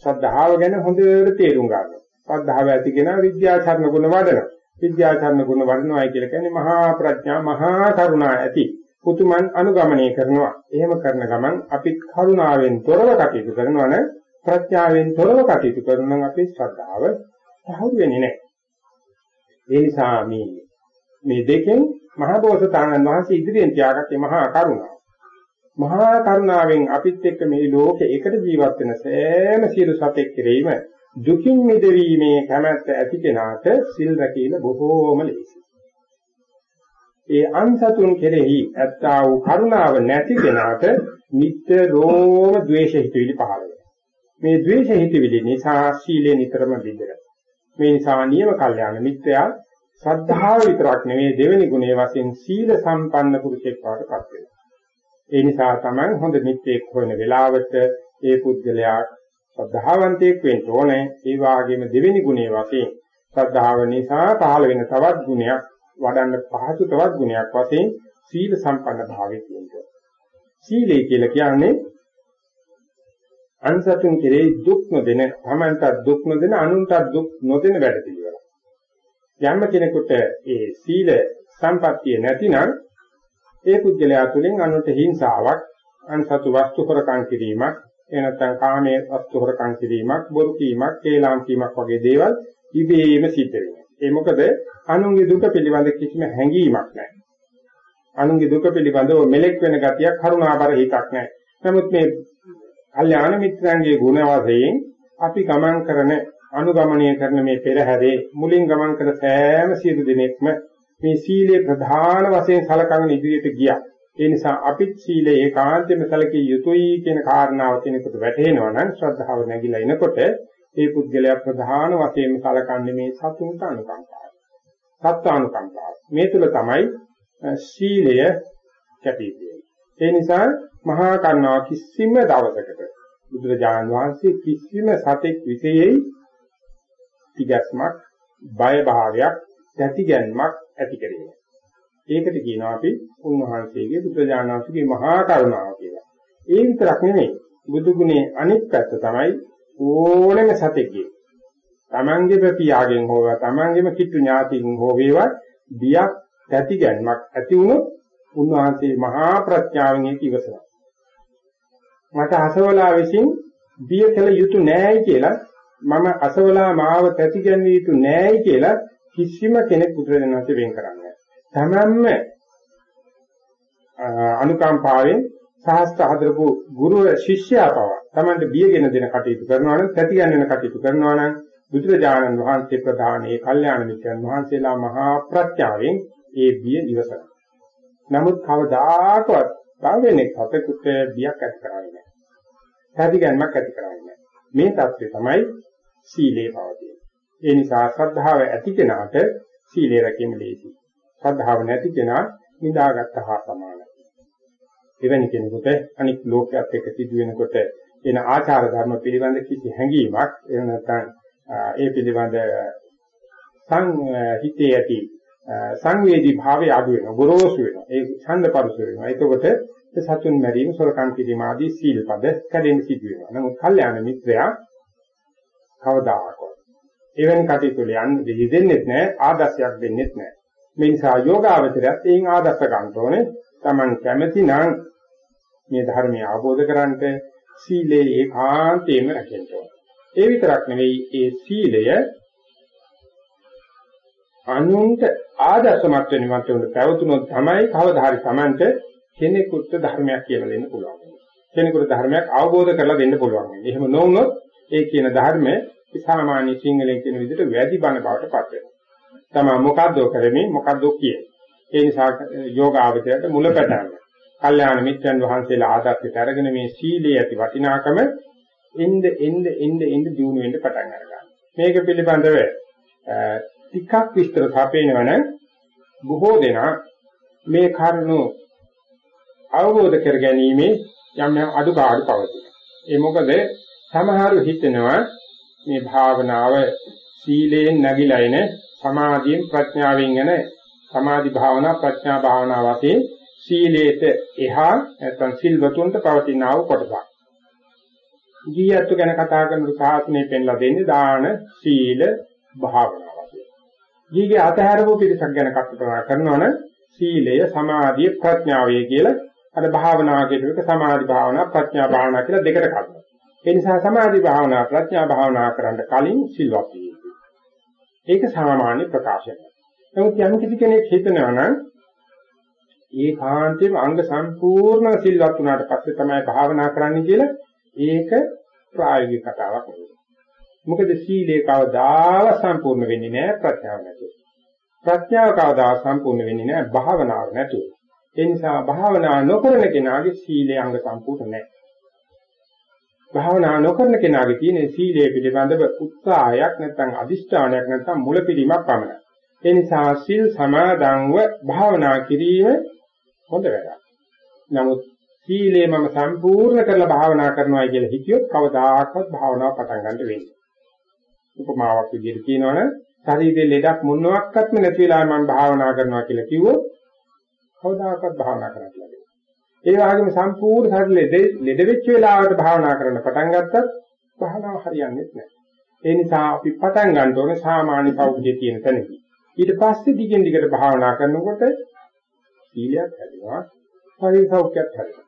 ශ්‍රද්ධාව ගැන හොඳට තේරුම් ගන්නවා. ශ්‍රද්ධාව ඇති කෙනා විද්‍යාචරණ ගුණ වඩනවා. විද්‍යාචරණ ගුණ වඩනවායි කියලා කියන්නේ මහා ප්‍රඥා මහා කරුණා ඇති. පුතුමන් අනුගමනය කරනවා. එහෙම කරන ගමන් අපි කරුණාවෙන් තොරව කටයුතු කරනවා නම් ප්‍රඥාවෙන් තොරව කටයුතු කරනවා නම් අපේ ශ්‍රද්ධාව සාහෘ වෙන්නේ නැහැ. ඒ නිසා මේ මේ දෙකෙන් මහා බෝසතාණන් වහන්සේ ඉදිරියෙන් තියාගත්තේ මහා කරුණාව. මහා කරුණාවෙන් අපිත් එක්ක මේ ලෝකේ එකට ජීවත් වෙන සෑම සියලු සතෙක් කෙරෙහිම දුකින් මිදවීමේ කැමැත්ත ඇති කෙනාට සිල් රැකීම බොහෝම ලේසියි. ඒ අන්සතුන් කෙරෙහි ඇත්තා වූ කරුණාව නැති කෙනාට නිත්‍යරෝම ද්වේෂ හිතවිලි පහළ වෙනවා. මේ ද්වේෂ හිතවිලි නිසා සීලේ නිතරම බිඳෙනවා. මේ නිසා නියම කල්යාණ මිත්‍යා ශ්‍රද්ධාව විතරක් නෙවෙයි දෙවෙනි ගුණයේ වශයෙන් සීල සම්පන්න පුරුෂයෙක් බවට පත් වෙනවා. ඒ නිසා තමයි හොඳ මිත්‍රෙක් හොයන වෙලාවට ඒ පුද්ගලයා ශ්‍රද්ධාවන්තයෙක් වෙන්න ඕනේ. ඒ වාගේම දෙවෙනි ගුණයේ වශයෙන් ශ්‍රද්ධාව නිසා පහළ වෙන තවත් ගුණයක් වඩන්න පහසු තවත් ගුණයක් වශයෙන් සීල සම්පන්න භාවය කියනවා. සීලය කියලා කියන්නේ අන්සතුන් කෙරෙහි දුක් නොදෙන, තමන්ට දුක් නොදෙන, අනුන්ට දුක් නොදෙන වැඩ පිළිවෙල. යම් කෙනෙකුට ඒ සීල සම්පත්තිය නැතිනම් ඒ පුද්ගලයා තුළින් අනුන්ට හිංසාවක්, අන්සතු වස්තු හොරකම් කිරීමක්, එනතන් කාමයේ වස්තු හොරකම් කිරීමක්, බොරු කීමක්, කේලාම් කීමක් වගේ දේවල් ඉබේම සිද්ධ වෙනවා. ඒ මොකද අනුන්ගේ දුක පිළිබඳ කිසිම හැඟීමක් නැහැ. අනුන්ගේ දුක පිළිබඳව මෙලෙක් වෙන ගතියක් කරුණාබර හිතක් නැහැ. නමුත් මේ කල්යාණ මිත්‍රයන්ගේ ගුණ වශයෙන් අපි ගමන් කරන අනුගමනය කරන මේ පෙරහැරේ මුලින් ගමන් කළ සෑම සියලු දෙනෙක්ම මේ සීලේ ප්‍රධාන වශයෙන් සලකන ඉදිරියට ගියා. ඒ නිසා අපිත් සීලේ ඒකාන්තයෙන්ම සැලකිය යුතුයි කියන කාරණාව කෙනෙකුට වැටහෙනවා නම් ශ්‍රද්ධාව නැగిලා එනකොට ඒ පුද්ගලයා ප්‍රධාන වශයෙන්ම සලකන්නේ මේ සතුන්ට අනුකම්පාව. සත්වානුකම්පාව. මේ තුල තමයි සීලය කැපී ඒ නිසා මහා කරුණාව කිසිම දවසකට බුදුරජාණන් වහන්සේ කිසිම සතෙක් විශේෂයි තිගැස්මක් බය භාවයක් ඇතිගැන්මක් ඇති කරේ. ඒකට කියනවා අපි උන්වහන්සේගේ බුදුරජාණන් වහන්සේගේ මහා කරුණාව කියලා. ඒ විතරක් නෙමෙයි බුදු ගුණේ අනිත් පැත්ත තමයි ඕනෑම සතෙක්ගේ තමන්ගේ ප්‍රතියාගෙන් හෝ තමන්ගේම කිට්ටු ඥාතියින් හෝ වේවා බියක් ඇතිගැන්මක් ඇති වුණොත් උන්වහන්සේ මහා ප්‍රඥාවෙන් ඒක ඉවසනවා. මට අසවලා විසින් බිය කළ යුතු නෑයි කියලා මම අසවලා මාව පැතිගැන්විය යුතු නෑයි කියලා කිසිම කෙනෙක් බුදුරජාණන්සේ වෙන් කරන්නේ තමන්ම අනුකම්පාවෙන් සාස්ත්‍ර හදපු ගුරු ශිෂ්‍යයා පව තමන්ට බියගෙන දෙන කටයුතු කරනවා නම් පැතිගැන්වෙන කටයුතු කරනවා නම් බුදුරජාණන් වහන්සේ ප්‍රධාන ඒ කල්යාණ මිත්‍රයන් වහන්සේලා මහා ප්‍රඥාවෙන් ඒ බිය ඉවසනවා. නමුත් කවදාකවත් භාවයෙක් හතෙකුට බියක් ඇති කරන්නේ නැහැ. පැතිගැන්මක් ඇති කරන්නේ නැහැ. මේ தත්ත්වය තමයි සීලේ පවතින. ඒ නිසා ශ්‍රද්ධාව ඇති කෙනාට සීලය රැකීම ලේසියි. ශ්‍රද්ධාව නැති කෙනා නිදාගත්ත හා සමානයි. එවැනි කෙනෙකුට අනික් ලෝකයක් එක්ක සිදු වෙනකොට එන ආචාර ධර්ම පිළිබඳ කිසි හැඟීමක් එහෙම නැත්නම් ඒ පිළිබඳ සං හිතේ ඇති සංවේදී භාවය අඩු වෙනවා ගොරෝසු වෙනවා. ඒ ඡන්දපරුස වෙනවා. ඒකකොට සතුන් මැරීම සොරකම් කිරීම ආදී සීල්පද කැඩෙන්න සිදු වෙනවා. නමුත් කල්යාණ මිත්‍රයා කවදාකවත් එවැනි කටයුතු වල යන්නේ දෙදෙන්නෙත් නැහැ ආදර්ශයක් දෙන්නෙත් නැහැ. මේ නිසා යෝගාවචරයත් එයින් ආදර්ශ ගන්න ඕනේ. Taman කැමැති නම් මේ ධර්මය අවබෝධ කරගන්නට සීලේ ඒකාන්තයෙන්ම රැකෙන්න ඕනේ ඒ විතරක් නෙවෙයි ඒ සීලය අනුන්ට ආදර්ශමත් වෙන මට්ටමට පැවතුනොත් තමයි කවදා හරි Tamanට කෙනෙකුට ධර්මයක් කියලා දෙන්න පුළුවන්. කෙනෙකුට ධර්මයක් අවබෝධ කරලා දෙන්න පුළුවන්. එහෙම නොවුනොත් ඒ කියන ධර්මය සාමාන්‍ය සිංහලෙන් කියන විදිහට වැඩි බණ බවට පත් වෙනවා. තමයි මොකද්ද කරන්නේ මොකද්ද කියේ. ඒ නිසා යෝග ආවචරයට මුලපැටාන. කල්යාණ මිත්‍රයන් වහන්සේලා ආදර්ශයට අරගෙන මේ සීලයේ ඇති වටිනාකම එnde එnde එnde එnde දිනු වෙන්න පටන් අරගන්නවා. මේක පිළිබඳව ටිකක් විස්තර සපේනවනම් බොහෝ දෙනා මේ කරුණු අවබෝධ කර ගැනීම යම් යම් අඩුපාඩු පවතිනවා. ඒ මොකද සමහරු හිතනවා මේ භාවනාව සීලයෙන් නැగిලා එන සමාධියෙන් ප්‍රඥාවෙන් එන සමාධි භාවනා ප්‍රඥා භාවනා වශයෙන් සීලයට එහා නැත්නම් සිල්වතුන්ට පවතින ආව කොටසක්. ජීයත්ව ගැන කතා කරන සාසනය පෙන්ලා දෙන්නේ දාන සීල භාවනා වශයෙන්. ජීගේ අතහැරපු පිටසක් ගැන කතා කරනවනම් සීලය සමාධිය ප්‍රඥාවය කියලා අර භාවනා කියන එක සමාධි භාවනා ප්‍රඥා භාවනා කියලා දෙකට කඩනවා. ඒ නිසා සමාධි භාවනා ප්‍රඥා භාවනා කරන්න කලින් සිල්වත් වෙන්න. ඒක සාමාන්‍ය ප්‍රකාශනයක්. නමුත් යම් කිසි කෙනෙක් හිතනවා නම් ඒකාන්තයෙන්ම අංග සම්පූර්ණ සිල්වත් වුණාට පස්සේ තමයි භාවනා කරන්න කියලා ඒක ප්‍රායෝගික කතාවක් නෙවෙයි. මොකද සීලේ කවදාව සම්පූර්ණ වෙන්නේ නැහැ ප්‍රඥාව නැතුව. ප්‍රඥාව කවදා සම්පූර්ණ වෙන්නේ නැහැ භාවනාව නැතුව. ඒ නිසා භාවනා නොකරන කෙනාගේ සීලේ අංග සම්පූර්ණ නැහැ. භාවනා නොකරන කෙනාගේ තියෙන සීලය පිළිබඳව උත්සාහයක් නැත්නම් අදිෂ්ඨානයක් නැත්නම් මුලපිරීමක් පමණයි. ඒ නිසා සිල් සමාදන්ව භාවනා කිරීම හොඳ වැඩක්. නමුත් සීලය මම සම්පූර්ණ කරලා භාවනා කරනවා කියලා හිතියොත් කවදාකවත් භාවනාව පටන් ගන්න වෙන්නේ. උපමාවක් විදිහට කියනවනම් ශරීරයේ ලෙඩක් මොනවාක්වත්ම නැති වෙලාවෙ මම භාවනා කරනවා කියලා කිව්වොත් කවදාකවත් භාවනා කරන්න ලැබෙන්නේ. ඒ වගේම සම්පූර්ණ ශරීරයේ ලෙඩ වෙච්ච වෙලාවට භාවනා කරන්න පටන් ගත්තත් භාවනාව හරියන්නේ නැහැ. ඒ නිසා අපි පටන් ගන්න ඕනේ සාමාන්‍ය පෞද්ගලික තියෙන තැනකින්. ඊට පස්සේ දිගින් දිගට භාවනා කරනකොට සීලයක් හැදෙනවා, ශරීර සෞඛ්‍යයක් හැදෙනවා.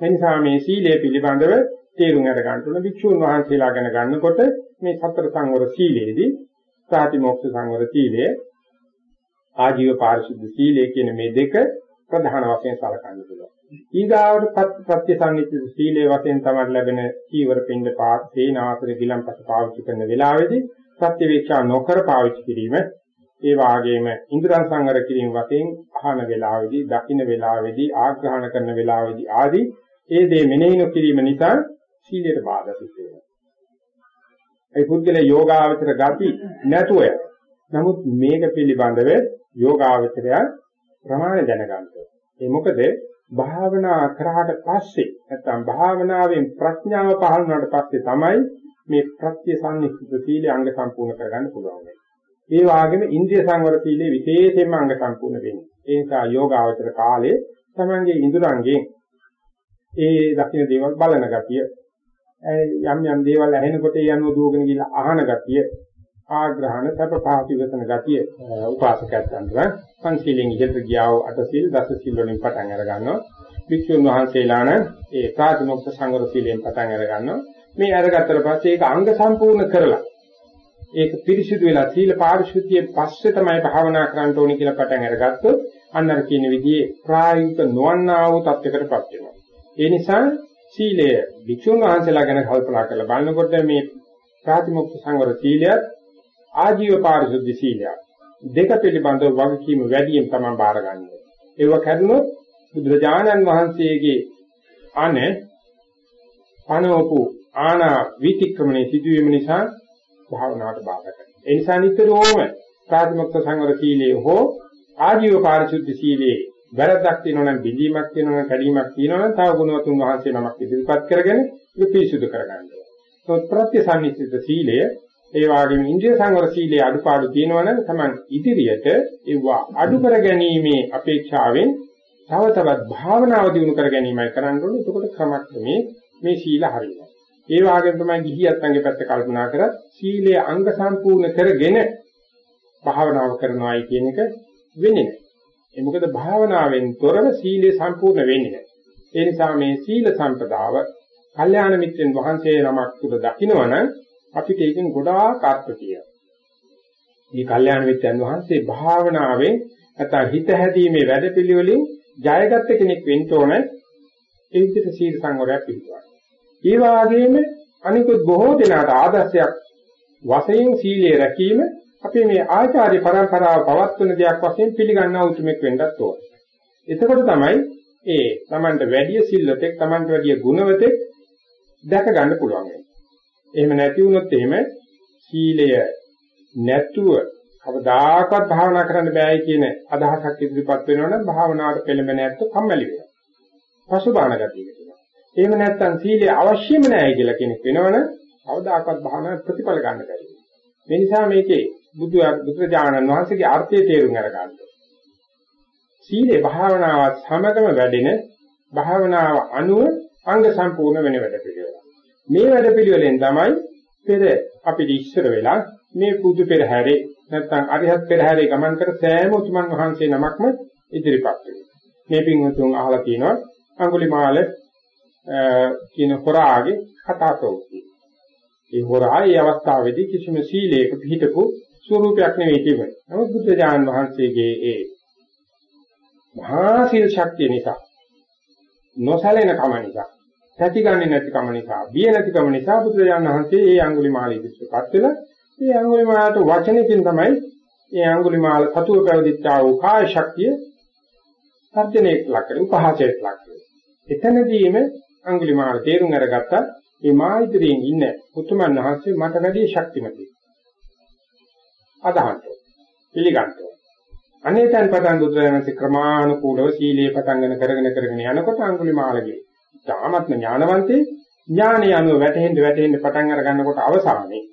ඒ නිසා මේ සීලය පිළිබඳව තේරුම් අරගන්න ඕන වික්ෂුන් වහන්සේලා ගැන ගන්නකොට මේ සතර සංවර සීලයේදී ප්‍රාතිමෝක්ෂ සංවර සීලය ආජීව පාරිශුද්ධ සීලය කියන මේ දෙක ප්‍රධාන වශයෙන් සලකන්න පුළුවන්. ඊගාවට ප්‍රත්‍යසන්නිච්ච සීලයේ වශයෙන් තමයි ලැබෙන චීවර පින්ඩ පාත් සේනාසන ගිලම්පස පාවිච්චි කරන වෙලාවේදී ප්‍රතිවේක්ෂා නොකර පාවිච්චි කිරීම ඒ වාගේම ඉන්ද්‍රයන් සංවර කිරීම වශයෙන් අහන වෙලාවේදී දකින්න වෙලාවේදී ආග්‍රහණ කරන වෙලාවේදී ආදී ඒ දේ මෙනෙහි නොකිරීම නිසා සීලයට බාධා සිද්ධ වෙනවා. ඒ පුද්ගල යෝගාවචර ගති නැතුව නමුත් මේක පිළිබඳව යෝගාවචරය ප්‍රමාණ දැනගන්න. ඒ මොකද භාවනා කරාට පස්සේ නැත්නම් භාවනාවෙන් ප්‍රඥාව පහළ වුණාට පස්සේ තමයි මේ ප්‍රත්‍ය සම්නිස්සිත සීලය අංග සම්පූර්ණ කරගන්න පුළුවන්. ඒ වගේම ඉන්ද්‍රිය සංවර සීලය විශේෂයෙන්ම අංග සම්පූර්ණ වෙන්නේ. ඒ නිසා යෝගාවචර කාලේ තමන්ගේ ඉඳුරංගෙන් ඒ දකින්න දේවල් බලන ගතිය යම් යම් දේවල් ඇහෙනකොට ඒ අනුව දුවගෙන ගිහිල්ලා අහන ගතිය ආග්‍රහණ සැප පහසු වෙන ගතිය උපාසකයන්ට පංචශීලෙන් ඉහළට ගියාව අටසිල් දසසිල් වලින් පටන් අර ගන්නවා වික්ෂුන් වහන්සේලා නම් ඒ ප්‍රාතිමොක්ඛ සංවර සීලයෙන් පටන් අර ගන්නවා මේ අරගත්තට පස්සේ ඒක අංග සම්පූර්ණ කරලා ඒක පිරිසිදු වෙලා සීල පාරිශුද්ධිය පස්සේ තමයි භාවනා කරන්න ඕනේ කියලා පටන් අරගත්තොත් අන්න අර කියන විදිහේ ප්‍රායෝගික නොවන්නා වූ තත්යකටපත් වෙනවා ඒ නිසා සීලය වික්ෂුන් වහන්සේලා ගැන කල්පනා කරලා බලනකොට මේ ප්‍රාතිමොක්ඛ සංවර සීලයත් ආජීව පාරිශුද්ධ සීලයක් දෙක පිළිබඳව වගකීම වැඩියෙන් තමයි බාරගන්නේ. ඒව කරනොත් බුදුරජාණන් වහන්සේගේ අන අනෝපු ආනා විතික්‍රමණය සිදුවීම නිසා භාවනාවට බාධා කරනවා. ඒ නිසා නිතරම ප්‍රාතිමොක්ඛ සංවර සීලයේ හෝ ආජීව පාරිශුද්ධ සීලයේ වැරද්දක් තියෙනවා නම් බිඳීමක් තියෙනවා නම් කැඩීමක් තියෙනවා නම් තව ගුණවතුන් වහන්සේ නමක් ඉදිරිපත් කරගෙන ඒක පිරිසුදු කරගන්න ඕනේ. ප්‍රත්‍යසන්නිසිත සීලය ඒ වගේම ඉන්ද්‍රිය සංවර සීලයේ අඩුපාඩු තියෙනවා නම් Taman ඉදිරියට ඒවා අඩු කර ගැනීමේ අපේක්ෂාවෙන් තව තවත් භාවනාව දියුණු කර ගැනීමයි කරන්න ඕනේ. එතකොට ක්‍රමක්‍රමේ මේ සීල හරියනවා. ඒ වගේම තමයි ගිහියත් අංගේ පැත්ත කල්පනා කරත් සීලයේ අංග සම්පූර්ණ කරගෙන භාවනාව කරනවායි කියන එක වෙන්නේ නැහැ. ඒ මොකද භාවනාවෙන් තොරව සීලය සම්පූර්ණ වෙන්නේ නැහැ. ඒ නිසා මේ සීල සම්පදාව කල්යාණ මිත්‍රෙන් වහන්සේ නමක් තුල දකින්නවනම් අපිට ඒකෙන් ගොඩාක් අර්ථ තියෙනවා. මේ කල්යාණ මිත්‍රයන් වහන්සේ භාවනාවෙන් නැත්නම් හිත හැදීමේ වැඩපිළිවෙලින් ජයගත්ත කෙනෙක් වෙන්න ඕන ඒ විදිහට සීල සංවරයක් පිළිතුරක්. ඒ වගේම අනිකුත් බොහෝ දෙනාට ආදර්ශයක් වශයෙන් සීලය රැකීම අපේ මේ ආචාර්ය પરම්පරාව පවත්වන දෙයක් වශයෙන් පිළිගන්නා උතුමෙක් වෙන්නත් ඕන. එතකොට තමයි ඒ Tamanට වැඩි සිල්වතෙක් Tamanට වැඩි ගුණවතෙක් දැක ගන්න පුළුවන් වෙන්නේ. එහෙම නැති වුණොත් එහෙම සීලය නැතුව කවදාකවත් භාවනා කරන්න බෑයි කියන අදහසක් ඉදිරිපත් වෙනවනම් භාවනාවට පෙළඹෙන්නේ නැත්නම් කම්මැලි වෙනවා. පසුබාහන ගතියකට එනවා. එහෙම නැත්නම් සීලය අවශ්‍යම නැහැ කියලා කෙනෙක් වෙනවනම් කවදාකවත් භාවනා ප්‍රතිඵල ගන්න බැහැ. මේ නිසා මේකේ බුදු බුදුරජාණන් වහන්සේගේ අර්ථය තේරුම් අරගන්න. සීලේ භාවනාවත් සමගම වැඩෙන භාවනාව අනුව අංග සම්පූර්ණ වෙන වැඩ පිළිවෙල. මේ වැඩ පිළිවෙලෙන් තමයි පෙර අපිට ඉස්සර වෙලා මේ පුදු පෙරහැරේ නැත්නම් අරිහත් පෙරහැරේ ගමන් කර සෑම උතුමන් වහන්සේ නමක්ම ඉදිරිපත් වෙනවා. මේ පින්වතුන් අහලා තියෙනවා අඟුලිමාල කියන හොරාගේ කතාතෝකී. ඒ හොරා ඒ අවස්ථාවේදී කිසිම සීලයක පිළිපිටපු ස්වරූපයක් නෙවෙයි තිබුණේ. නමුත් බුද්ධ ඥාන වහන්සේගේ ඒ මහා සීල ශක්තිය නිසා නොසැලෙන කම නිසා පැතිගන්නේ නැතිකම නිසා, බිය නැතිකම නිසා බුදුරජාණන් වහන්සේ මේ අඟුලිමාල ඉදිරියටපත් වෙලා මේ අඟුලිමාලට වචනකින් තමයි මේ අඟුලිමාල සතුව පැවදිච්චා වූ කාය ශක්තිය සත්‍යණේක් ලක්කේ උපහාසයට ලක්කේ. එතනදීම අඟුලිමාල තේරුම් අරගත්තා මේ මා ඉදිරියෙන් ඉන්න උතුමන් වහන්සේ මට වැඩි ශක්තිමත්යි. අදහන්න පිළිගන්න අනේතන් පටන් බුදුරජාණන්සේ ක්‍රමානුකූලව සීලයේ පටන්ගෙන කරගෙන කරගෙන යනකොට අඟුලිමාලගේ තාමත්ම ඥානවන්තේ ඥානය අනුව වැටෙන්න වැටෙන්න පටන් අර ගන්නකොට අවසානයේ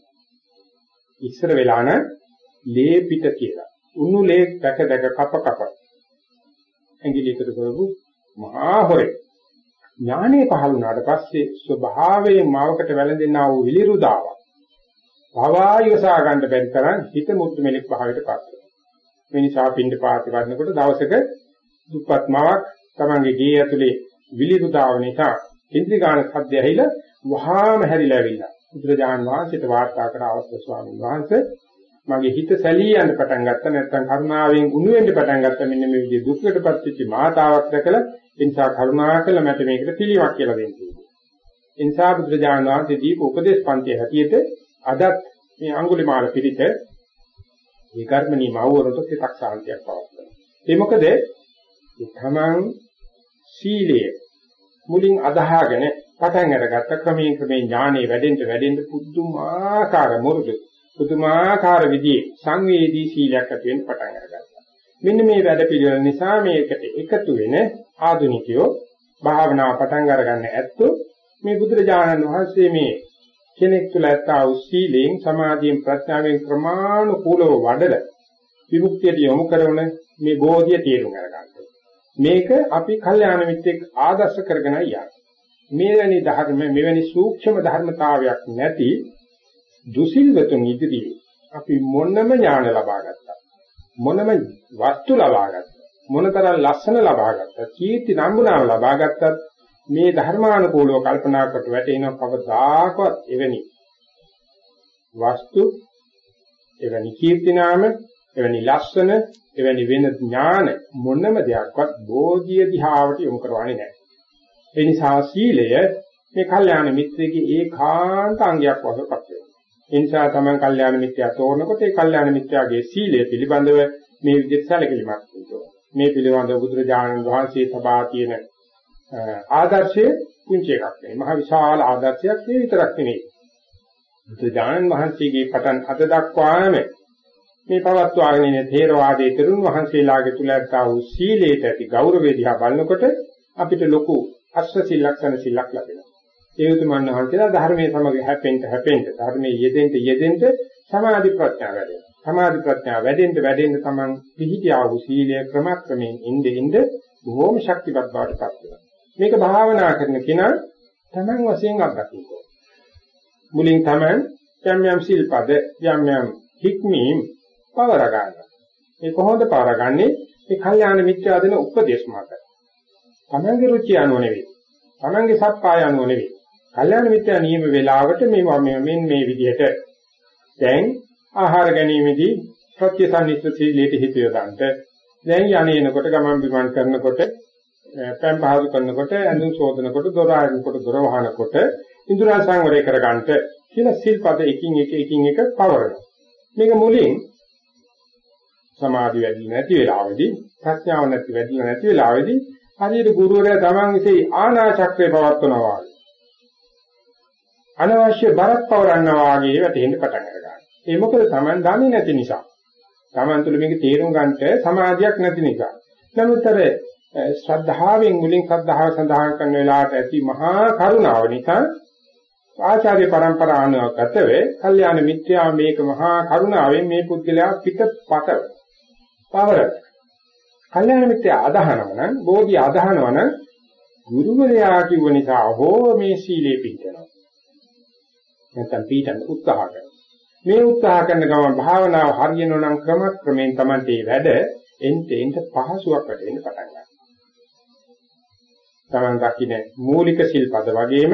ඉස්සර වෙලා න ලේ පිට කියලා. උණු ලේ දැක දැක කප කප. ඇඟිලි එකතු කරපු මහා හොරේ. ඥානෙ පහළ වුණාට පස්සේ ස්වභාවයෙන් මාවකට වැළඳෙනා වූ විලිරුදාව. භවයසා ගන්න බැරි තරම් හිත මුත්තු මෙලෙක් භාවයට පත් වෙනවා. මේ නිසා පින්ඩ පාති වඩනකොට දවසක දුප්පත් මාවක් තමන්ගේ ගේ ඇතුලේ විලිරුදාව නිසා ඉන්ද්‍රිය ගාන සද්ද ඇහිලා වහාම හැරිලා ඇවිල්ලා. බුදුරජාන් වහන්සේට වාර්තා කර අවස්ථ ස්වාමීන් වහන්සේ මගේ හිත සැලී යන්න පටන් ගත්තා නැත්නම් කරුණාවෙන් උණු වෙන්න පටන් ගත්තා මෙන්න මේ විදිහේ දුක්කටපත් වෙච්ච මාතාවක් දැකලා ඒ නිසා කරුණාකර මට මේකට පිළිවක් කියලා දෙන්න කිව්වා. ඒ නිසා බුදුරජාණන් වහන්සේ දීප උපදේශ පන්තිය හැටියට අදත් මේ අඟුලිමාල පිළිත මේ කර්මණී මවවරට සිතක් සාන්තියක් පවත්වනවා. ඒ මොකද ඒ තමන් සීලය මුලින් අදහාගෙන පටන් අරගත්ත ක්‍රමයෙන් ක්‍රමයෙන් ඥානෙ වැඩෙන්න වැඩෙන්න පුදුමාකාර මුරුදු පුදුමාකාර විදිහේ සංවේදී සීලයක් ඇති වෙන්න පටන් අරගත්තා. මෙන්න මේ වැඩ පිළිවෙල නිසා මේකට එකතු වෙන ආධුනිකයෝ භාවනාව පටන් අරගන්න ඇත්තෝ මේ බුදුරජාණන් වහන්සේ මේ කෙනෙක් තුළ ඇත්තා වූ සීලෙන් සමාධියෙන් ප්‍රඥාවෙන් ක්‍රමානුකූලව වඩල විමුක්තියට යොමු කරන මේ බෝධිය තේරුම් අරගන්න. මේක අපි කල්යාණ මිත්‍රෙක් ආදර්ශ කරගෙන යනවා. මේවැනි ධර්ම මෙවැනි සූක්ෂම ධර්මතාවයක් නැති දුසිල්වතුන් ඉදිරියේ අපි මොනම ඥාන ලබා ගත්තා. මොනම වස්තු ලබා ගත්තා. මොනතරම් ලස්සන ලබා ගත්තා. කීර්ති නම්බුනාම ලබා ගත්තත් මේ ධර්මානුකූලව කල්පනා කොට වැටෙන කවදාකවත් එවැනි වස්තු එවැනි කීර්ති නාම එවැනි ලස්සන එවැනි වෙන ඥාන මොනම දෙයක්වත් බෝධිය දිහාවට යොමු කරවන්නේ නැහැ. ඒ නිසා සීලය මේ කල්යාණ මිත්‍රයේ ඒකාන්ත අංගයක් වශයෙන් පත් වෙනවා. ඒ නිසා තමයි කල්යාණ මිත්‍යා තෝරනකොට ඒ කල්යාණ මිත්‍යාගේ සීලය පිළිබඳව මේ විදිහට සැලකිලිමත් වෙනවා. මේ පිළිබඳව බුදුරජාණන් වහන්සේ සබා තියෙන ආදර්ශයේ කුංචි එකක් නෙවෙයි. මහ විශාල ආදර්ශයක් ඒ විතරක් නෙවෙයි. බුදුරජාණන් වහන්සේගේ පටන් අද දක්වාම මේ පවත්වාගෙන ඉන්න තේරවාදයේ තරුණ වහන්සේලාගේ තුල ඇත්තා වූ සීලයට ඇති ගෞරවය දිහා බලනකොට අපිට ලොකු අස්ස සිල්ලක්ෂණ සිල්ලක් ලැබෙනවා. ඒ උතුමන් වහන්සේලා ධර්මයේ සමග හැපෙන්න හැපෙන්න ධර්මයේ යෙදෙන්න යෙදෙන්න සමාධි ප්‍රඥා වැඩෙනවා. සමාධි ප්‍රඥා වැඩෙන්න වැඩෙන්න තමන් පිහිටියා වූ සීලය ක්‍රමක්‍රමයෙන් ඉnde ඉnde බොහෝම ශක්තිවත් බවට පත් වෙනවා. මේක භාවනා කරන කෙනා තමන් වශයෙන් අත්දකින්න මුලින් තමන් යම් යම් සිල්පද යම් යම් හික්මීම් පවර ගන්නවා. මේ කොහොමද පවරගන්නේ? මේ කල්යාණ මිත්‍යා දෙන උපදේශ මාර්ගය. තමන්ගේ රුචිය අනුව නෙවෙයි. තමන්ගේ සත්පාය අනුව නෙවෙයි. කල්යාණ මිත්‍යා නියම වේලාවට මේ මෙන් මේ විදිහට දැන් ආහාර ගැනීමේදී ප්‍රත්‍යසන්නිච්ච සීලයට හිත යොදන්නට දැන් යන්නේනකොට ගමන් බිමන් කරනකොට පෑන් පහසු කරනකොට ඇඳුම් සෝදනකොට දොර ආරනකොට දොර වහනකොට ඉන්ද්‍රිය සංවරය කරගන්නට කියලා සිල්පද එකින් එක එකින් එක පවරනවා මේක මුලින් සමාධි වැඩි නැති වෙලාවේදී ප්‍රඥාව නැති වැඩි නැති වෙලාවේදී හරියට ගුරුවරයා තමන් විසේ ආනාචක්‍රේ පවත්වනවා. අනවශ්‍ය බරක් පවරනවා වාගේ වැටෙන්න පටන් ගන්නවා. ඒ මොකද Taman දන්නේ නැති නිසා. Taman තුල මේක තේරුම් ගන්නට සමාධියක් නැති නිසා. නමුත් අර ශ්‍රද්ධාවෙන් මුලින් ශ්‍රද්ධාව සඳහන් කරන වෙලාවට ඇති මහා කරුණාව නිසා ආචාර්ය પરම්පරානුගතව කල්යාණ මිත්‍යා මේක මහා කරුණාවෙන් මේ පුද්ගලයා පිටපත පවර කල්යාණ මිත්‍යා අදහනව නම් බෝධි අදහනව නම් ගුරුවරයා කිව්ව නිසා හෝ මේ සීලේ පිළිතනවා නැත්නම් පීඩන උත්සාහ කරනවා. මේ උත්සාහ කරන ගමන් භාවනාව හරියනවා නම් ක්‍රම ක්‍රමෙන් තමයි මේ වැඩ එන්ට එන්ට පහසුවක් වෙන්න පටන් ගන්නවා. තමන් දකින්න මූලික ශිල්පද වගේම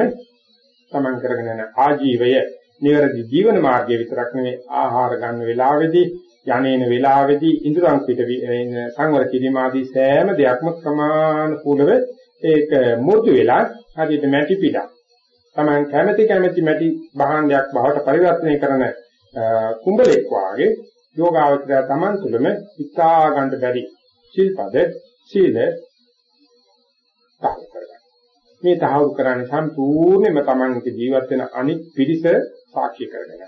තමන් කරගෙන යන ආජීවය නිවැරදි ජීවන මාර්ගය විතරක් නෙවෙයි ආහාර ගන්න වෙලාවේදී යන්නේන වෙලාවේදී ඉඳුරන් පිට සංවර කිරීම ආදී සෑම දෙයක්ම ක්‍රමානුකූලව ඒක මුර්ධ වෙලා හරියට මැටි පිටක් Taman කැමැති කැමැති මැටි භාණ්ඩයක් බවට පරිවර්තනය කරන කුඹලෙක් වාගේ යෝගාවචරය Taman තුළම හිතා ගන්න බැරි ශිල්පද සීල මේ තහවුරු කරන්නේ සම්පූර්ණයෙන්ම Tamanගේ ජීවත් වෙන අනිත් පිරිස සාක්ෂි කරගෙන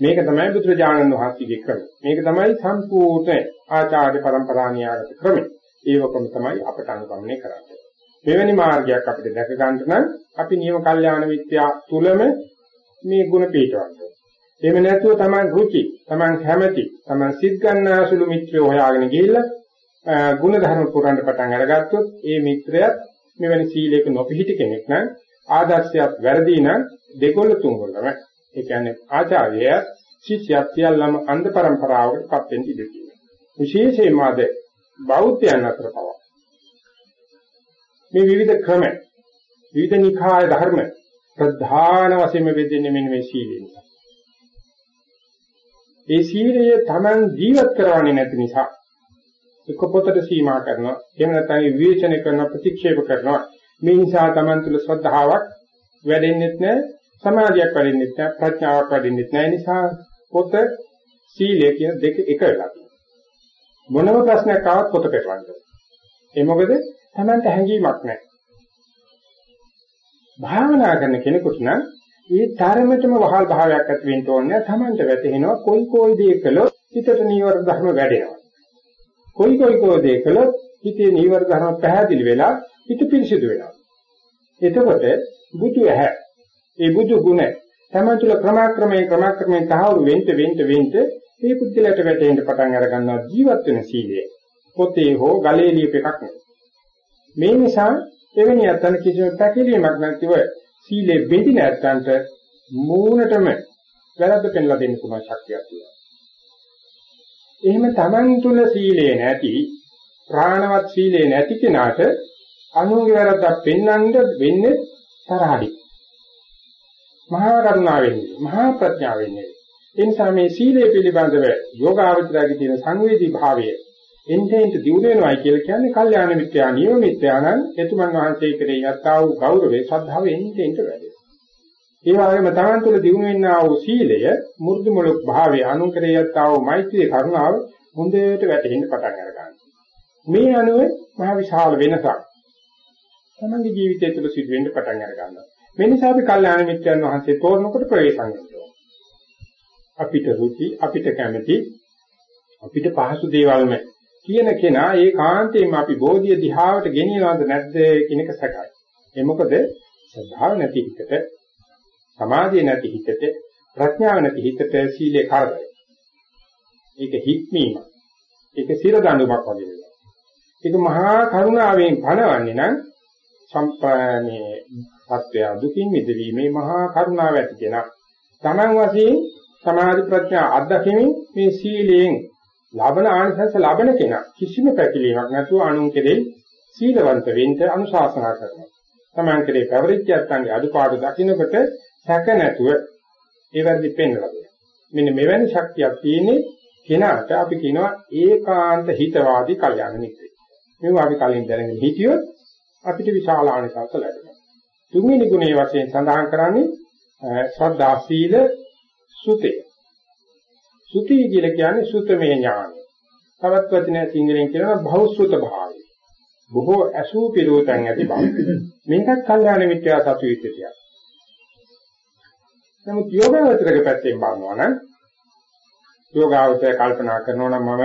මේක තමයි බුදුරජාණන් වහන්සේගේ ක්‍රමය මේක තමයි සම්පූර්ණ ආචාර්ය પરම්පරා න්‍යායගත ක්‍රමය. ඒවකම තමයි අපට අනුගමනය කරන්නේ. මෙවැනි මාර්ගයක් අපිට දැක ගන්න නම් අපි නියම කල්යාණ විද්‍යා තුලම මේ ಗುಣ පිටවන්න. එහෙම නැතුව Taman රුචි, Taman කැමැති, Taman සිත් ගන්නාසුළු මිත්‍රයෝ හොයාගෙන ගිහිල්ලා ಗುಣ ධර්ම පුරන්න පටන් අරගත්තොත් ඒ මිත්‍රයත් මෙවැනි සීලයක නොපිහිටි කෙනෙක් නම් ආදර්ශයක් වැරදි නම් දෙකොල්ල තුන්කොල්ලම. ඒ කියන්නේ ආචාර්යය ශිෂ්‍යයත් සියල්ලම අන්ධ પરම්පරාවකටපත් වෙන්න ඉඩ තියෙනවා. විශේෂයෙන්ම අද බෞද්ධයන් අතර පවා මේ විවිධ ක්‍රම විවිධ නිකාය ධර්ම ප්‍රධාන වශයෙන් වෙදෙන්නේ මෙන්න මේ සීලය නිසා. ඒ සීලය Taman ජීවත් කරවන්නේ නැති නිසා එක පොතට සීමා කරනවා එහෙම නැත්නම් විවේචනය කරන ප්‍රතික්ෂේප කරනවා මේ නිසා Taman තුල ශ්‍රද්ධාවක් වැඩෙන්නේ නැහැ සමාධියක් වැඩෙන්නේ නැහැ ප්‍රඥාවක් වැඩෙන්නේ නැහැ නිසා පොත සීලය කියන දෙක එක වෙලා මොනම ප්‍රශ්නයක් ආවත් පොත පෙරවන්න. ඒ මොකද Tamanට හැඟීමක් නැහැ. භාවනා කරන කෙනෙකුට නම් ඒ තරමටම වහල් භාවයක් ඇති වෙන්න ඕනේ තමන්ට වැටහෙනවා කොයි කොයි දේ කළොත් හිතට නීවර ධර්ම වැඩෙනවා. කොයි කොයි කොයි දේ කළොත් හිතේ නීවර ධර්ම පැහැදිලි වෙලා හිත පිරිසිදු වෙනවා. එතකොට බුදු ඇහැ ඒ බුදු ගුණ තමන් තුළ ක්‍රමක්‍රමයෙන් ක්‍රමක්‍රමයෙන් තහවුරු වෙන්න වෙන්න වෙන්න මේ බුද්ධලයට වැටෙන්න පටන් අර ගන්නවා ජීවත් වෙන සීලය. පොතේ හෝ ගලේ ලියප එකක් නෙවෙයි. මේ නිසා එවැනි අතන කිසිම පැකිලීමක් නැතිව සීලේ බෙදි නැත්තන්ට මූණටම වැරද්ද පෙන්ලා දෙන්න පුළුවන් ශක්තියක් තියෙනවා. එහෙම Taman තුල සීලේ නැති ප්‍රාණවත් සීලේ නැති කෙනාට අනුන්ගේ වැරද්දක් පෙන්වන්න වෙන්නේ තරහඩි. මහා කරුණාවෙන්නේ මහා ප්‍රඥාවෙන්නේ. ඒ නිසා මේ සීලය පිළිබඳව යෝගාවචරයේ තියෙන සංවේදී භාවය එන්ටෙන්ට දියුණු වෙනවයි කියලා කියන්නේ කල්යාණ මිත්‍යා නියම මිත්‍යානම් එතුමන් වහන්සේ කෙරෙහි යත්තා වූ ගෞරවේ ශ්‍රද්ධාව එන්ටෙන්ට වැඩි. ඒ වගේම තමන් තුළ දියුණු වෙන්නා වූ සීලය මු르දු මුලක් භාවය අනුන් කෙරෙහි යත්තා වූ මෛත්‍රී කරුණාව හොඳට වැටෙන්න පටන් අරගන්නවා. මේ අනුව මහ විශාල වෙනසක් තමන්ගේ ජීවිතය තුළ සිදු වෙන්න පටන් අරගන්නවා. මේ නිසා අපි කල්යාණ මිත්‍යන් වහන්සේ තෝරනකොට ප්‍රවේශම් වෙනවා. අපිට රුචි අපිට කැමති අපිට පහසු දේවල්ම කියන කෙනා ඒ කාන්තේම අපි බෝධිය දිහාවට ගෙනියනවද නැද්ද කියන එක සැකයි. ඒ මොකද ශ්‍රද්ධාව නැති හිතට, සමාධිය නැති හිතට, ප්‍රඥාව නැති හිතට සීලේ කරදරයි. ඒක හික්මීම. ඒක සිර දඬුමක් වගේ වෙනවා. ඒක මහා කරුණාවෙන් පණවන්නේ නම් සම්පානේ සත්‍ය දුකින් මිදවීමේ මහා කරුණාව ඇති කෙනා. Taman වශයෙන් සමාධි ප්‍රඥා අත්දැකීමේ මේ සීලයෙන් ලබන ආනිසංස ලබන කෙනා කිසිම පැකිලීමක් නැතුව අනුන් කෙරෙහි සීලවන්ත වෙන්න අනුශාසනා කරනවා. Taman කෙරෙහි පැවරිච්චයන්ගේ අදුපාඩු දකින්නකොට සැක නැතුව ඒ වැඩි පෙන්වලා දෙනවා. මෙන්න මෙවැනි ශක්තියක් තියෙන්නේ කෙනාට අපි කියනවා ඒකාන්ත හිතවාදී කල්යාණ මිත්‍රයෙක්. මේවා අපි කලින් දැනගෙන හිටියොත් අපිට විශාල ආනිසංස ලැබෙනවා. තුන්වෙනි ගුණයේ වශයෙන් සඳහන් කරන්නේ ශ්‍රද්ධා සීල සුතේ සුති කියලා කියන්නේ සුතමේ ඥානය. තවත් වචනයක් සිංහලෙන් කියනවා බහුසුත භාවය. බොහෝ අසූ පිරෝතන් ඇති බව. මේකත් කල්යාණ මිත්‍යා සතු විච්‍යතියක්. නමුත් යෝගාවචරක පැත්තෙන් බලනවා නම් යෝගාවචරය කල්පනා කරනවා නම් මම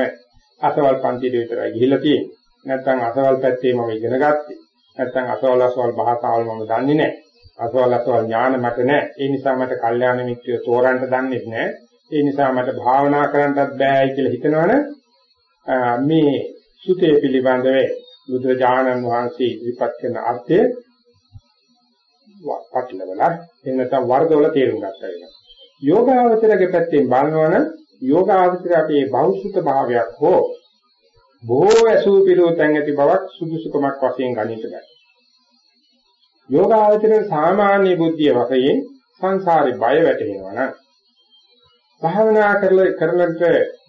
අසවල් පන්තියට විතරයි ගිහිල්ලා තියෙන්නේ. නැත්නම් අසවල් පැත්තේ මම ඉගෙන ගත්තේ. නැත්නම් අසවල් අසවල් භාෂාවල් මම දන්නේ නැහැ. අසවල් අසවල් ඥාන මට නැහැ. ඒ නිසා මට කල්යාණ මිත්‍රයෝ තෝරන්න දන්නේ නැහැ. ඒ නිසා මට භාවනා කරන්නත් බෑයි කියලා හිතනවනේ මේ සුතේ පිළිබඳව බුදුරජාණන් වහන්සේ ඉදිරිපත් කරන අර්ථය පටලවලා එන්නතම් වර්ධවල තේරුම් ගත්තා වෙනවා. යෝගාවචරයේ පැත්තෙන් බලනවනම් යෝගාවචරයේ බෞද්ධ භාවයක් හෝ බොහෝ ඇසූ පිළිවෙතන් ඇති බවක් සුදුසුකමක් වශයෙන් ගණිත ගන්න. යෝගාවචරයේ සාමාන්‍ය බුද්ධිය වශයෙන් සංසාරේ බය වැටෙනවා නම් භාවනා කරලා කරලට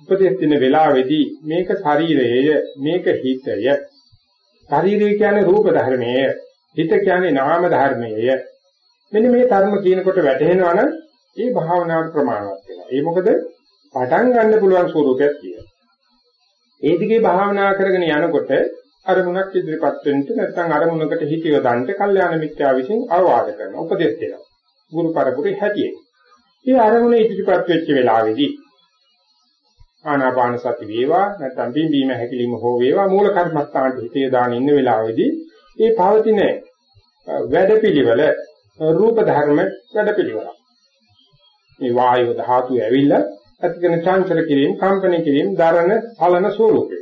උපදෙස් දෙන වෙලාවේදී මේක ශරීරයය මේක හිතය. ශරීරය කියන්නේ රූප ධර්මයය හිත කියන්නේ නාම ධර්මයය. මෙන්න මේ ධර්ම කියනකොට වැටහෙනවා නම් ඒ භාවනාවට ප්‍රමාණවත් වෙනවා. ඒ මොකද? පටන් ගන්න පුළුවන් ස්වරූපයක් තියෙනවා. ඒ දිගේ භාවනා කරගෙන යනකොට අරමුණක් ඉදිරිපත් වෙන්න නැත්නම් අරමුණකට හිත යොදන්න කල්යාණ මිත්‍යා විසින් අවවාද කරනවා උපදෙස් දෙනවා. ගුරු පරපුරේ හැටියේ ඒ අරමුණ ඉදිරිපත් වෙච්ච වෙලාවේදී ආනාපාන සති වේවා නැත්නම් බිම්බීම හැකිලිම හෝ වේවා මූල කර්මස්ථානට හිතේ දාන ඉන්න වෙලාවේදී මේ පවතින වැඩපිළිවෙල රූප ධර්ම වැඩපිළිවෙල. මේ වායු ධාතු ඇවිල්ලා ඇතිකන චංචල කිරීම, කම්පන කිරීම, දරණ, ඵලන ස්වરૂපය.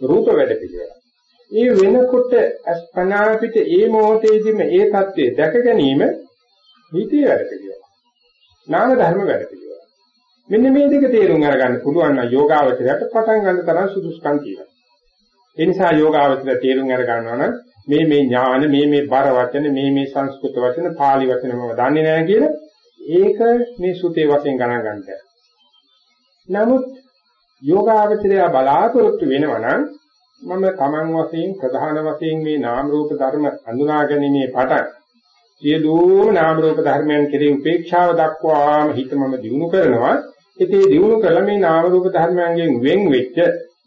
රූප වැඩපිළිවෙල. ඒ වෙනකොට අස්පනා පිට ඒ මොහොතේදීම ඒ தත්ත්වය දැක ගැනීම හිතේ වැඩපිළිවෙල. නාම ධර්ම වැඩපිළිවෙල. මෙන්න මේ දෙක තේරුම් අරගන්න පුළුවන් නම් යෝගාවචරයට පටන් ගන්න තරම් සුදුසුකම් තියෙනවා. ඒ නිසා යෝගාවචරය තේරුම් අර ගන්නවා නම් මේ මේ ඥාන මේ මේ බර වචන මේ මේ සංස්කෘත වචන පාලි වචන මම දන්නේ නැහැ කියලා ඒක මේ සුතේ වශයෙන් ගණන් ගන්නට. නමුත් යෝගාවචරය බලාපොරොත්තු වෙනවා නම් මම තමන් වශයෙන් ප්‍රධාන වශයෙන් මේ නාම රූප ධර්ම හඳුනා ගැනීමේ පටන් සියලුම නාම රූප ධර්මයන් කෙරෙහි උපේක්ෂාව දක්වාම හිතමම දිනු කරනවා. ඉතින් දිනු කළ මේ නාම රූප ධර්මයන්ගෙන් වෙන් වෙච්ච,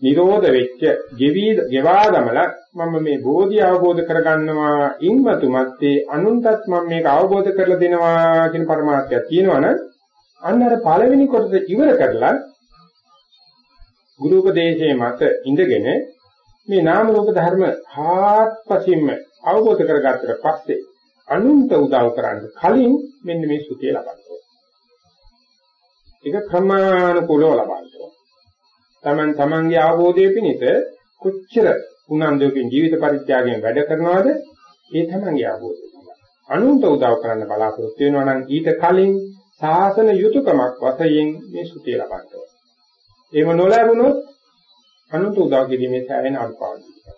නිරෝධ වෙච්ච, ගෙවි ගෙවා ගමලා මම මේ බෝධි අවබෝධ කරගන්නවා. ඉන්මතු මැත්තේ අනුන්ටත් මම මේක අවබෝධ කරලා දෙනවා කියන පරමාර්ථයක් තියෙනවනේ අන්න අර පළවෙනි කොටස ඉවර කරලා ගුරු උපදේශයේ මත ඉඳගෙන මේ නාම රූප ධර්ම හාත්පසින්ම අවබෝධ කරගත්තට පස්සේ අනුන්ට උදව් කරන්න කලින් මෙන්න මේ සුතිය ලබන්න ඒක ක්‍රමානුකූලව ලබන්න තමන් තමන්ගේ ආબોධයේ පිණිස කොච්චර උනන්දුවකින් ජීවිත පරිත්‍යාගයෙන් වැඩ කරනවද ඒ තමන්ගේ ආબોධය තමයි. අනුන්ට උදව් කරන්න බලාපොරොත්තු වෙනවා නම් ඊට කලින් සාසන යුතුයකමක් වශයෙන් මේ සුතිය ලබන්න ඕනේ. එහෙම නොලැබුණොත් අනුන්ට උදව් කිරීමේ සෑහෙන අනුපාතයක්.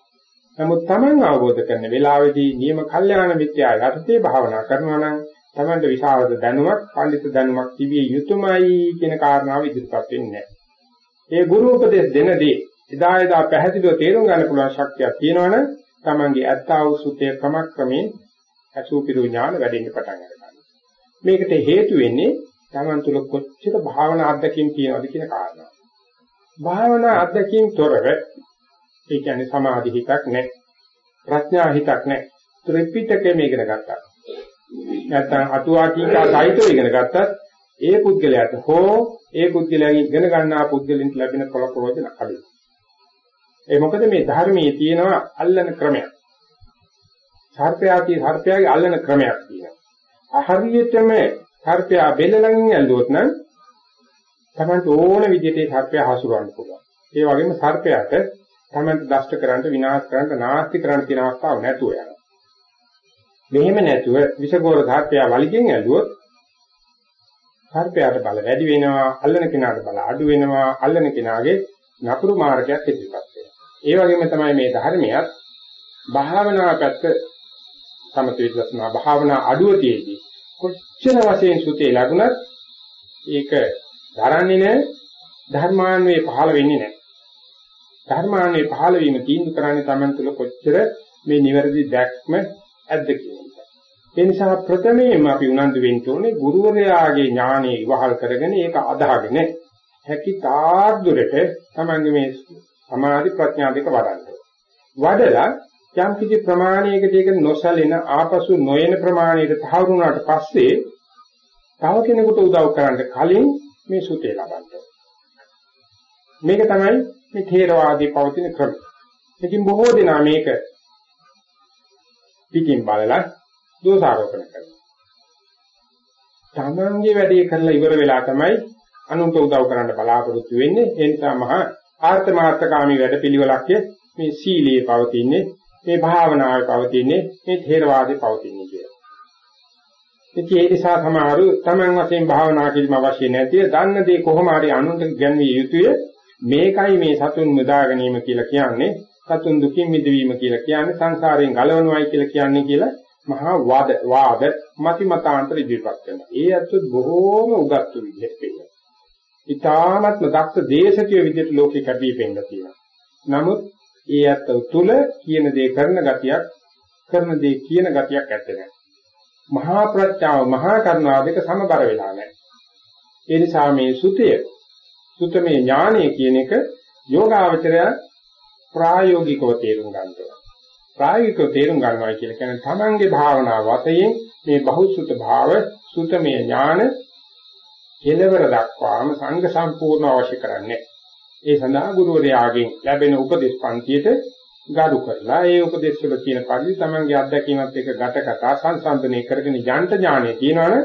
නමුත් තමන් අවබෝධ කරන වෙලාවේදී නියම කල්යාණ මිත්‍යා යටතේ භාවනා කරනවා නම් තමන්ට විශාරද දැනුමක්, පඬිතු දැනුමක් තිබිය යුතුමයි කියන කාරණාව ඉදිරිපත් වෙන්නේ නැහැ. ඒ ගුරු උපදේශ දෙනදී එදා එදා පැහැදිලිව තේරුම් ගන්න පුළුවන් ශක්තියක් තියෙනවනම් තමන්ගේ ඇත්තා වූ සුතේ ක්‍රමක්‍රමයෙන් අසුපිරු ඥාන වැඩෙන්න පටන් ගන්නවා. මේකට හේතු වෙන්නේ තමන් තුළ කොච්චර භාවනා අධ්‍යක්ීම් තියෙනවද කියන කාරණාව. භාවනා අධ්‍යක්ීම් තොරව ඒ කියන්නේ සමාධි හිතක් නැහැ. ප්‍රඥා හිතක් නැහැ. ත්‍රිපිටකය මේකට ගත්තා. නැත්නම් අටුවා ටීකා සාහිත්‍ය ඉගෙන ගත්තත් ඒ පුද්ගලයාට හෝ ඒ පුද්ගලයාගේ ඉගෙන ගන්නා පුද්ගලින්ට ලැබෙන කොල ප්‍රයෝජන අඩුයි. ඒ මොකද මේ ධර්මයේ තියෙනවා අල්ලන ක්‍රමයක්. සර්පයාගේ සර්පයාගේ අල්ලන ක්‍රමයක් තියෙනවා. හරියටම සර්පයා බෙල්ල ළඟින් ඇල්ලුවොත් නම් Tamanට ඕන විදිහට ඒ සර්පයා හසුරවන්න පුළුවන්. ඒ වගේම සර්පයාට Tamanට දෂ්ට කරන්න විනාශ කරන්න නාස්ති කරන්න තියෙන අවස්ථාවක් නැතුව යනවා. මෙහෙම නැතුව විෂගෝර සර්පයා වලිගෙන් ඇල්ලුවොත් සර්පයාට බල වැඩි වෙනවා අල්ලන කෙනාට බල අඩු වෙනවා අල්ලන කෙනාගේ නපුරු මාර්ගයක් ඉදිරිපත් වෙනවා. ඒ වගේම තමයි මේ ධර්මයක් භාවනා පැත්ත සමථ විදර්ශනා භාවනා අඩුවතියේදී කොච්චර වශයෙන් සුතේ ලැබුණත් ඒක දරන්නේ නැහැ ධර්මාන්වේ පහළ වෙන්නේ නැහැ. ධර්මාන්වේ පහළ වීම තීන්දුව කරන්නේ Taman තුල කොච්චර මේ නිවැරදි දැක්ම ඇද්ද කියන ඒ නිසා ප්‍රථමයෙන්ම අපි උනන්දු වෙන්න ඕනේ ගුරුවරයාගේ ඥානෙ ඉවහල් කරගෙන ඒක අදාගෙන හැකි තාද්දුරට තමන්ගේ මේ සමාධි ප්‍රඥා දෙක වඩන්න. වඩලා යම් කිසි ප්‍රමාණයකට ඒක නොසැලෙන ආපසු නොයන ප්‍රමාණයට තහවුරුනාට පස්සේ තව කෙනෙකුට උදව් කරන්න කලින් මේ සුතේ ලබන්න. මේක තමයි මේ ථේරවාදී පවතින ක්‍රම. ඉතින් බොහෝ දෙනා මේක පිටින් බලලා දෝෂාරෝපණ කරනවා. තමන්ගේ වැඩේ කරලා ඉවර වෙලා තමයි අනුන්ට උදව් කරන්න බලාපොරොත්තු වෙන්නේ. ඒ නිසා මහා ආර්ථමාර්ථකාමී වැඩපිළිවෙලක් මේ සීලයේ පවතින්නේ, මේ භාවනාවේ පවතින්නේ, මේ ථේරවාදයේ පවතින්නේ කියලා. ඉතින් ඒ නිසා සමහරු තමන් වශයෙන් භාවනා කිරීම අවශ්‍ය නැතිව දන්න දේ කොහොම හරි අනුන්ට ගැන්විය යුතුය. මේකයි මේ සතුන් මුදා ගැනීම කියලා කියන්නේ. සතුන් දුකින් මිදවීම කියලා කියන්නේ සංසාරයෙන් ගලවනවායි කියලා කියන්නේ කියලා මහා වාද වාද මති මතාන්තර ඉදිරිපත් කරනවා. ඒ අත්වත් බොහෝම උගත්තු විදිහට පෙන්නනවා. ඊටාත්ම දක්ෂ දේශකීය විදිහට ලෝකෙ කැපී පෙන්නන තියෙනවා. නමුත් ඒ අත් තුල කියන දේ කරන ගතියක් කරන දේ කියන ගතියක් ඇත්තේ නැහැ. මහා ප්‍රඥාව මහා කරුණාව දෙක සමබර වෙලා නැහැ. ඒ නිසා මේ සුතය සුතමේ ඥානය කියන එක යෝගාවචරය ප්‍රායෝගිකව තේරුම් ගන්නවා. ප්‍රායෝගිකව තේරුම් ගන්නවා කියලා කියන්නේ තමන්ගේ භාවනාව වතයෙන් මේ බහුසුත භාව සුතමේ ඥාන කෙලවර දක්වාම සංඝ සම්පූර්ණ අවශ්‍ය කරන්නේ. ඒ සඳහා ගුරුවරයාගෙන් ලැබෙන උපදේශ පන්තියට ගරු කරලා ඒ උපදේශ වල තියෙන පරිදි තමන්ගේ අත්දැකීමත් එක්ක ගැට කතා සංසන්දනය කරගෙන යන්ත ඥානෙ තියෙනවනේ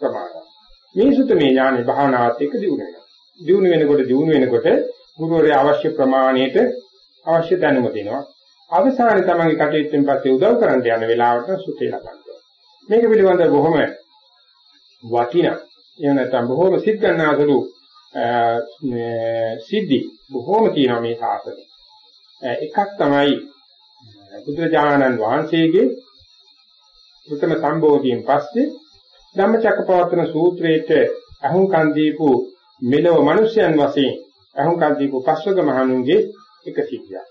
ප්‍රමාණවත්. මේ සුතමේ ඥානෙ භාවනාවත් එක්ක දිනු වෙනවා. දිනු වෙනකොට දිනු වෙනකොට ගුරුවරයා අවශ්‍ය ප්‍රමාණයට අවශ්‍ය දැනුම දෙනවා. අවසානයේ තමන්ගේ කටයුත්තෙන් පස්සේ උදව් කරන්න යන වෙලාවට සුතේ ලබනවා. මේක පිළිබඳව බොහොම වටිනා එහෙම නැත්නම් බොහොම සිත් ගන්නාසුළු සිද්ධි බොහොම තියෙනවා මේ සාසනේ. එකක් තමයි බුදුරජාණන් වහන්සේගේ උත්තම සම්බෝධියෙන් පස්සේ ධම්මචක්කපවත්තන සූත්‍රයේට අහුම්කන් දීපු මෙලව මිනිසයන් වශයෙන් අහුම්කන් දීපු පස්වග මහණුන්ගේ එක සිද්ධියක්.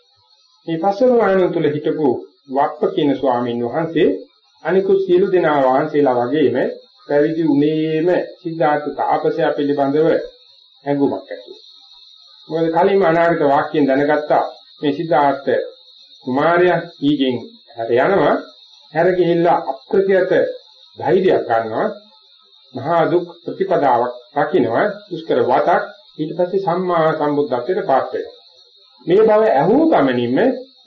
මේ පස්වග මහණුන් තුල හිටපු වප්ප කියන ස්වාමීන් වහන්සේ අනිකුත් සියලු දෙනා වහන්සේලා වගේම පැවිදි උනේම සිද්ධාර්ථ තාපසයා පිළිබඳව හැඟුමක් ඇති වුණා. මොකද කලින්ම අනාගත වාක්‍යයෙන් දැනගත්තා මේ සිද්ධාර්ථ කුමාරයා ඊගෙන් හැර යනවා හැර ගිහිල්ලා අප්‍රතියත ධෛර්යයක් ගන්නවා මහා දුක් ප්‍රතිපදාවක් රකින්නවා. දුෂ්කර වතක් ඊට පස්සේ සම්මා සම්බුද්ධත්වයට පාත් වෙනවා. මේ බව ඇහුණු ගමනින්ම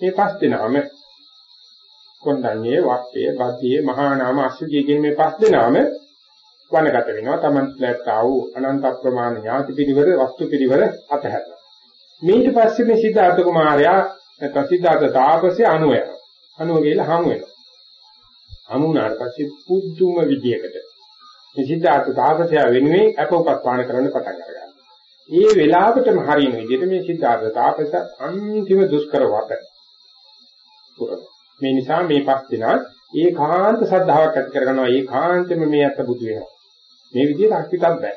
මේ පස් දෙනාම කොණ්ඩඤ්ඤේ වක්කේ බද්ධියේ මහා නාම අස්සජී කියන මේ පස් දෙනාම වනගත වෙනවා. Taman ලැබ්තා වූ අනන්ත ප්‍රමාණ ඥාති පිරිවර වස්තු පිරිවර අතහැරලා. ඊට පස්සේ මේ සිද්ධාර්ථ කුමාරයා නැත්නම් සිද්ධාර්ථ තාපසය අනුව යනවා අනුව ගිහලා හමු වෙනවා. හමු වුණාට පස්සේ පුදුම විදියකට මේ සිද්ධාර්ථ තාපසයා වෙනුවෙන් අපෝපස්ථාන කරන්න පටන් ගන්නවා ඒ වෙලාවටම හරියන විදිහට මේ සිද්ධාර්ථ තාපස අන්තිම දුෂ්කර වත මේ නිසා මේ පස් දෙනා ඒකාන්ත ශ්‍රද්ධාවක් ඇති කරගන්නවා. ඒකාන්තෙම මේ අත බුදු වෙනවා. මේ විදිහට අක්විතක් බෑ.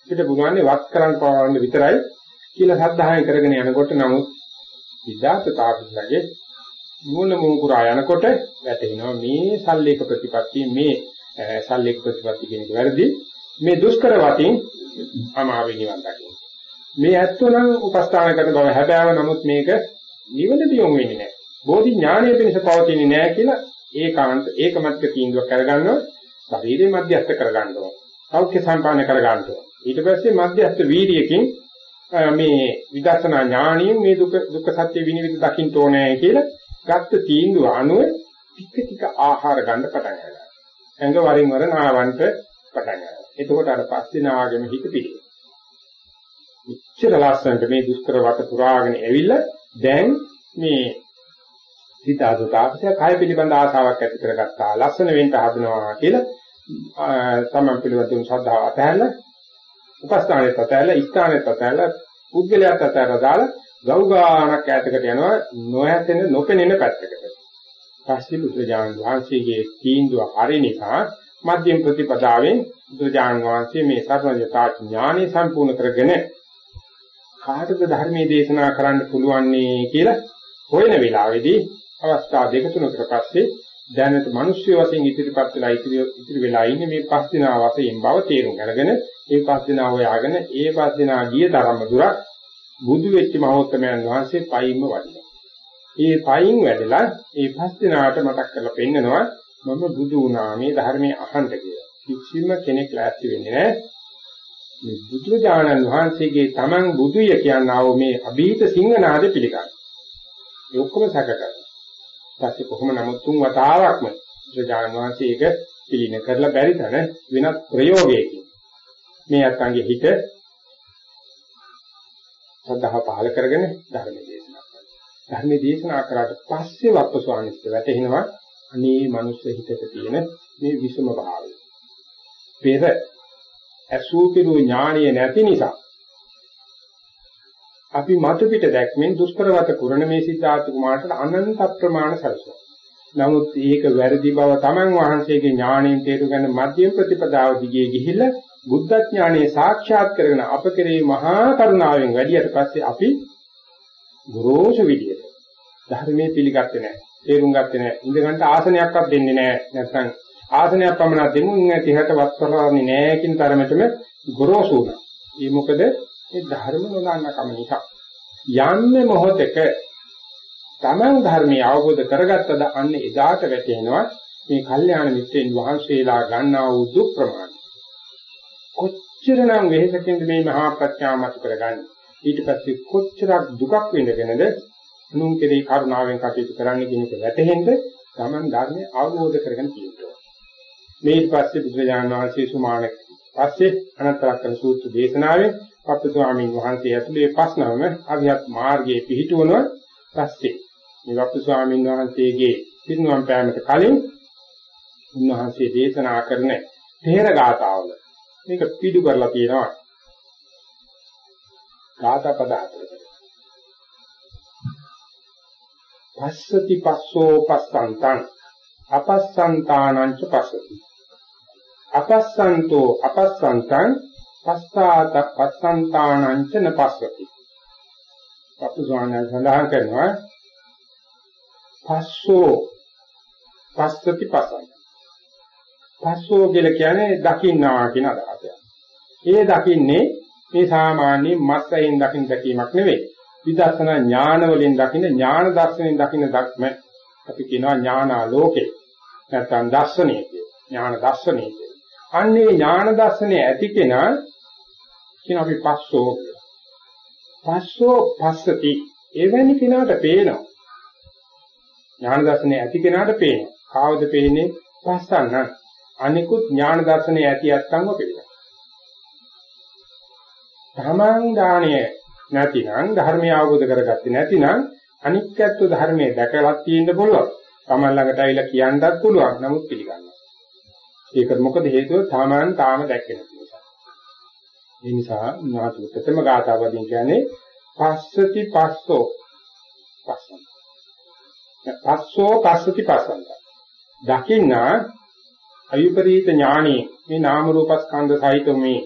අපිට බුදුහාමේ වත් කරන් පවන්න විතරයි කියලා සද්ධායෙන් කරගෙන යනකොට නමුත් විද්‍යාත තාපසගේ මූල මූකුරා යනකොට වැටෙනවා මේ සල්ලේක ප්‍රතිපත්තිය මේ සල්ලේක ප්‍රතිපත්තිය කියන එක වැරදි මේ දුෂ්කර වතින් අමාරු නිවන් දකින්න. මේ ඇත්තෝ නම් උපස්ථාන කරන බව හැබෑව නමුත් මේක නිවනට යොමු වෙන්නේ නැහැ. බෝධි ඥානය පිණිස පවතින්නේ නැහැ කියලා ඒකාන්ත ඒකමත්ක තීන්දුවක් කරගන්නවා ශරීරේ මධ්‍යස්ථ කරගන්නවා. සෞඛ්‍ය සම්පන්න කර ගන්නවා. ඊට පස්සේ මධ්‍යස්ථ වීර්යයෙන් මේ විදර්ශනා ඥාණයෙන් මේ දුක දුක්ඛ සත්‍ය විනිවිද දකින්න ඕනේ කියලා ගත්ත තීන්දුව අනුව ටික ටික ආහාර ගන්න පටන් ගන්නවා. ඇඟ වරින් වර නාවන්ට පටන් ගන්නවා. එතකොට අර පස්සේ නාගෙම හිත පිළිගන්න. ඉච්ඡර ලස්සනට මේ දුෂ්කර වට පුරාගෙන ඇවිල්ලා දැන් මේ සිතාදු තාපසය කය පිළිබඳ ආසාවක් ඇති කරගත්තා. ලස්සන වෙන්න හදනවා කියලා තමන් පිළිවෙතින් ශ්‍රද්ධාව අතහැරලා උපස්ථානෙත් අතහැරලා ස්ථානෙත් අතහැරලා පුද්ගලයාත් අතහැරලා දාලා ගෞගානක් ඈතකට යනවා නොයැතෙන නොපෙනෙන පැත්තකට. පස්සේ බුදුජානක වහන්සේගේ තීන්දුව හරි නිසා මධ්‍යම ප්‍රතිපදාවෙන් බුදුජානක වහන්සේ මේ සර්වඥතා ඥානෙ සම්පූර්ණ කරගෙන කාටද ධර්මයේ දේශනා කරන්න පුළුවන් කියලා හොයන වෙලාවේදී අවස්ථා දෙක තුනකට පස්සේ දැනට මිනිස්සු වශයෙන් ඉදිරිපත් වෙලා ඉදිරි ඉදිරි වෙලා ඉන්නේ මේ පස් දිනා වශයෙන් බව තේරුම් අරගෙන ඒ පස් දිනා හොයාගෙන ඒ පස් දිනා ගිය ධර්ම දුරක් බුදු වෙච්ච මහෝත්තමයන් වහන්සේ පයින්ම වඩිනවා. ඒ පයින් වැඩලා ඒ පස් දිනාට මතක් කරලා පෙන්නනවා මම බුදු වුණා මේ ධර්මයේ අහන්න කියලා. කිසිම කෙනෙක් ලෑස්ති වෙන්නේ නැහැ. මේ බුදුරජාණන් වහන්සේගේ තමන් බුදුය කියනා වූ මේ අභීත සිංහනාද පිළිගන්න. ඒ ඔක්කොම සැක කරනවා. පස්සේ කොහොම නමුත් තුන් වතාවක්ම බුදුජානක වහන්සේ ඒක පිළින කරලා බැරි තැන වෙනත් ප්‍රයෝගයකින් මේ අත්ංගේ හිත සද්ධා පහල කරගෙන ධර්ම දේශනා කරනවා. ධර්ම දේශනා කරාට පස්සේ වප්ප ස්වාමීන්ට වැටෙනවා අනේ මනුස්ස හිතක තියෙන මේ විසම භාවය. පෙර අසූපිරු ඥානිය නැති නිසා අපි මතු පිට දැක්මෙන් දුෂ්කරවත කුරණ මේ සිද්ධාර්ථ කුමාරට අනන්ත ප්‍රමාණ සැලසුවා. නමුත් ඒක වැරදි බව Taman වහන්සේගේ ඥාණයෙන් තේරුම් මධ්‍යම ප්‍රතිපදාව දිගේ ගිහිල්ලා බුද්ධ ඥානයේ සාක්ෂාත් කරගෙන අප කෙරේ මහා කරුණාවෙන් වැඩියට පස්සේ අපි ගොරෝසු විදියට ධර්මයේ පිළිගත්තේ නැහැ. තේරුම් ගත්තේ නැහැ. ඉඳගන්න ආසනයක්වත් දෙන්නේ නැහැ. නැත්නම් ආසනයක් පමණක් දෙමු ඉතිහාට වත් කරන්නේ නැහැ කියන තරමටම ගොරෝසු වුණා. ඒ මොකද මේ ධර්ම නොදන්නකම නිසා යන්නේ මොහොතක තමන් ධර්මයේ අවබෝධ කරගත්තද අන්න එදාට වැටෙනවා මේ කල්යාණ මිත්‍රයන් වහන්සේලා ගන්නා වූ දුක් ප්‍රමාණය කොච්චරනම් වෙහෙසකින්ද මේ මහා ප්‍රඥාව මත කරගන්නේ ඊට පස්සේ කොච්චරක් දුකක් වෙනගෙනද අනුන් කෙරේ කරුණාවෙන් කටයුතු කරන්න කියන එක වැටහෙන්න තමන් ධර්මය අවබෝධ කරගෙන තියෙනවා. මේ ඊට පස්සේ බුදුරජාණන් වහන්සේ සුමාන පස්සේ අනන්තරක්කන සූත්‍ර දේශනාවේ අපේ ස්වාමීන් වහන්සේ ඇතුළේ පස්නවම අවිහත් මාර්ගයේ පිහිටුවනවා. පස්සේ මේ අපේ ස්වාමීන් වහන්සේගේ පිරිනුවම් පෑමට කලින් උන්වහන්සේ දේශනා කරන තේර ගාතාවල මේක පිටු කරලා තියෙනවා. ගාථා පද හතරකට. පස්සති පස්සෝ පස්සන්තං අපස්සන්තානං ච පස්සති අපස්සන්තෝ අපස්සන්තං පස්සාත පස්සන්තානං ච නපස්සති අපසෝණ සඳහන් කරනවා පස්සෝ පස්සති පස්සන් පස්සෝ කියලා කියන්නේ දකින්නවා කියන අදහසයි. ඒ දකින්නේ මේ සාමාන්‍ය මත්යෙන් දකින්න දැකීමක් නෙවෙයි. විදර්ශනා ඥාන වලින් දකින්න ඥාන දර්ශනෙන් දකින්න ධර්ම අපි කියනවා ඥානාලෝකේ. නැත්නම් දර්ශනීය කිය. ඥාන දර්ශනීය කිය. අන්නේ ඥාන දර්ශනය ඇති කෙනා කියන අපි පස්සෝ පස්සෝ පස්සති එවැනි කෙනාට පේනවා. ඥාන දර්ශනය ඇති කෙනාට පේනවා. කාවද පේන්නේ? පස්සන්න. අනිකුත් ඥාන දර්ශනය ඇති අත්ංගව පේනවා. තමන් දාණය නැතිනම් ධර්මය අවබෝධ කරගත්තේ නැතිනම් අනිත්‍යත්ව ධර්මයේ දැකලා තියෙන්න පුළුවන්. තමන් ළඟට ඇවිල්ලා කියන්නත් පුළුවන්. නමුත් පිළිගන්නවා. ඒකට මොකද හේතුව? තමන් තාම දැක්කේ නැති නිසා. ඒ නිසා නාතු ප්‍රථම ගාථාවලින් කියන්නේ පස්සති පස්සෝ පස්සන්. පස්සෝ පස්සති පස්සන්ත. දකින්න අයුපරීත ඥානෙ මේ නාම රූපස්කන්ධ සහිත මේ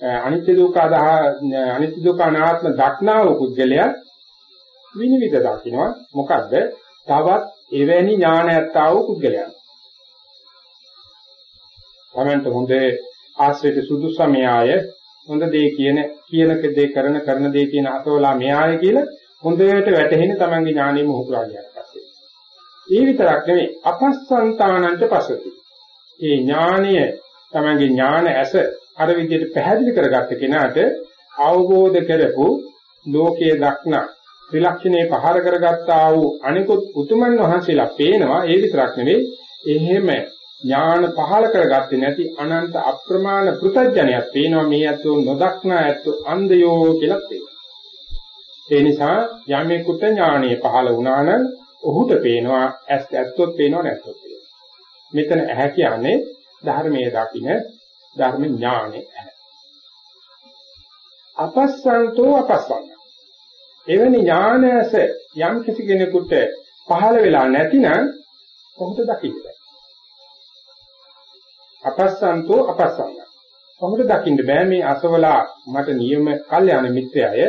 අනිත්‍ය දුක්ඛ අදහ අනිත්‍ය දුක්ඛ අනාත්ම දක්නා වූ පුද්ගලයා විනිවිද දකින්නවා මොකද්ද? තවත් එවැනි ඥානයත්තා වූ පුද්ගලයා. තමන්ට හොඳ ආශ්‍රිත සුදුසමයාය හොඳ දේ කියන කියනක දේ කරන කරන දේ කියන අතවලා මෙයාය කියලා හොඳට වැටහෙන තමන්ගේ ඥානෙම උහුරා ගියාට පස්සේ. ඒ විතරක් නෙවෙයි අපස්සන්තානන්ට පසති. ඒ ඥානය තමන්ගේ ඥාන ඇස අර විදිහට පැහැදිලි කරගත්ත කෙනාට අවබෝධ කරපු ලෝකයේ දක්නා ත්‍රිලක්ෂණේ පහර කරගත්තා වූ අනිකුත් උතුමන් වහන්සේලා පේනවා. ඒ විතරක් නෙවෙයි එහෙම ඥාන පහල කරගත්තේ නැති අනන්ත අප්‍රමාණ පෘතජ්ජනයක් පේනවා. මේ අතෝ නොදක්නා ඇත්තෝ අන්ධයෝ කියලා පේනවා. ඒ නිසා යමෙකුට ඥානෙ පහල වුණා නම් ඔහුට පේනවා ඇස් ඇත්තොත් පේනව නැත්තොත් පේනවා. මෙතන ඇහැ කියන්නේ ධර්මයේ දකින්න ධර්ම ඥානෙ අපස්සන්තෝ අපස්සන්න. එවැනි ඥානයස යම් කිසි කෙනෙකුට පහළ වෙලා නැතිනම් කොහොමද දකින්නේ? අපස්සන්තෝ අපස්සන්න. කොහොමද දකින්න? බෑ මේ අසවලා මට නියම කල්යාණ මිත්‍රයය.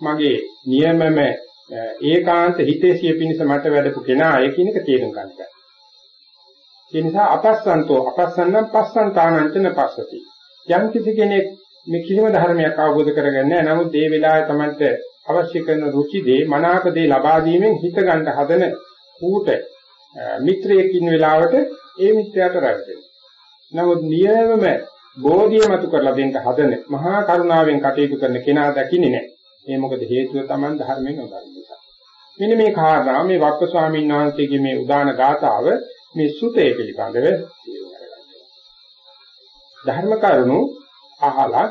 මගේ නියමම ඒකාන්ත හිතේසිය පිණිස මට වැඩපු කෙනා ඒ කියන එක තේරුම් ගන්න. ඒ නිසා අපස්සන්තෝ අපස්සන්නම් පස්සන්තානංචන පස්සති. යම් කිසි කෙනෙක් මේ කිසිම ධර්මයක් අවබෝධ කරගන්නේ නැහැ. නමුත් ඒ වෙලාවේ Tamanට අවශ්‍ය කරන රුචි දේ, මනාප දේ ලබා දීමෙන් හිත ගන්න හදන ඌට මිත්‍රයෙක් ඉන්න වෙලාවට ඒ මිත්‍රයාට රැවටෙනවා. නමුත් නියමම බෝධිය මතු කරලා දෙන්න හදන මහා කරුණාවෙන් කටයුතු කරන කෙනා දකින්නේ නැහැ. ඒ මොකද හේතුව Taman ධර්මයෙන් නොදන්න නිසා. මෙන්න මේ කාරණා මේ වක්ක ස්වාමීන් වහන්සේගේ මේ උදාන ගාතාව මේ සුතේ පිළිබඳව ධර්ම කරුණු අහලා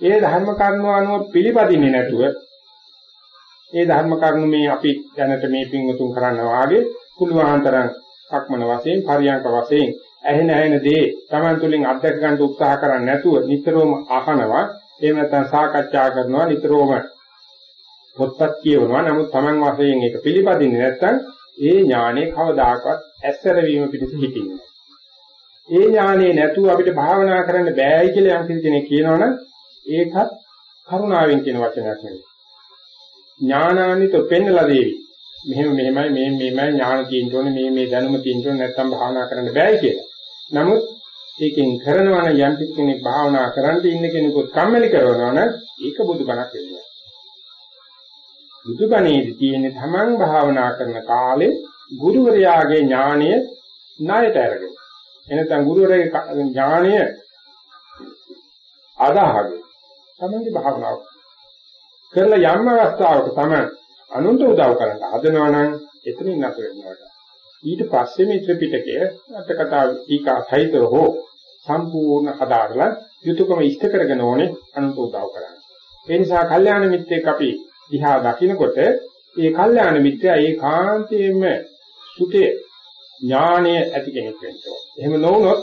ඒ ධර්ම කරුණු අනුව පිළිපදින්නේ නැතුව ඒ ධර්ම කරුණු මේ අපි දැනට මේ පින්වතුන් කරනවා වාගේ කුලවාන්තරං සක්මන වශයෙන් පරියංක වශයෙන් ඇහෙන ඇහෙන දේ Taman තුලින් අත්දැක ගන්න උත්සාහ කරන්නේ නැතුව නිතරම අහනවා. එහෙම නැත්නම් සාකච්ඡා කරනවා නිතරම පොත්පත් කියවනවා. නමුත් Taman වශයෙන් ඒක පිළිපදින්නේ නැත්නම් ඒ ඥානෙ කවදාකවත් ඇස්සර වීම පිණිස හිතින්නේ. ඒ ඥානෙ නැතුව අපිට භාවනා කරන්න බෑයි කියලා යම් කෙනෙක් කියනවනම් ඒකත් කරුණාවෙන් කියන වචනයක් නෙවෙයි. ඥානාන්විත පෙන්නලා දෙවි. මෙහෙම මෙහෙමයි මේ මෙහෙමයි ඥාන තියෙන්න ඕනේ මේ මේ දැනුම තියෙන්න ඕනේ නැත්නම් භාවනා කරන්න බෑයි කියලා. නමුත් ඒකෙන් කරනවා නම් යම් කෙනෙක් භාවනා කරන්න ඉන්න කෙනෙකුත් කම්මැලි කරනවා නම් ඒක බුදුබණක් වෙන්නේ. බුදුබණේදී තියෙන්නේ තමන් භාවනා කරන කාලේ ගුරුවරයාගේ ඥාණය ණයට අරගෙන. එනතන් ගුරුවරයාගේ ඥාණය අදාහගෙන තමන්ගේ භාවනාව. කරලා යම් අවස්ථාවක තමයි අනුන්ට උදව් කරන්න හදනවා නම් එතනින් නැතර වෙනවා. ඊට පස්සේ මේ ත්‍රිපිටකය අටකතා ටීකා සහිතව හෝ සම්පූර්ණ හදාarලා යුතුයකම ඉෂ්ට කරගෙන ඕනේ අනුන්ට උදව් කරන්න. ඒ නිසා කල්යාණ මිත්‍රෙක් අපි දිහා දකිනකොට ඒ කල්යාණ මිත්‍රයා ඒකාන්තයෙන්ම සුතේ ඥානය ඇති කෙනෙක් වෙන්න ඕන. එහෙම නොවුනොත්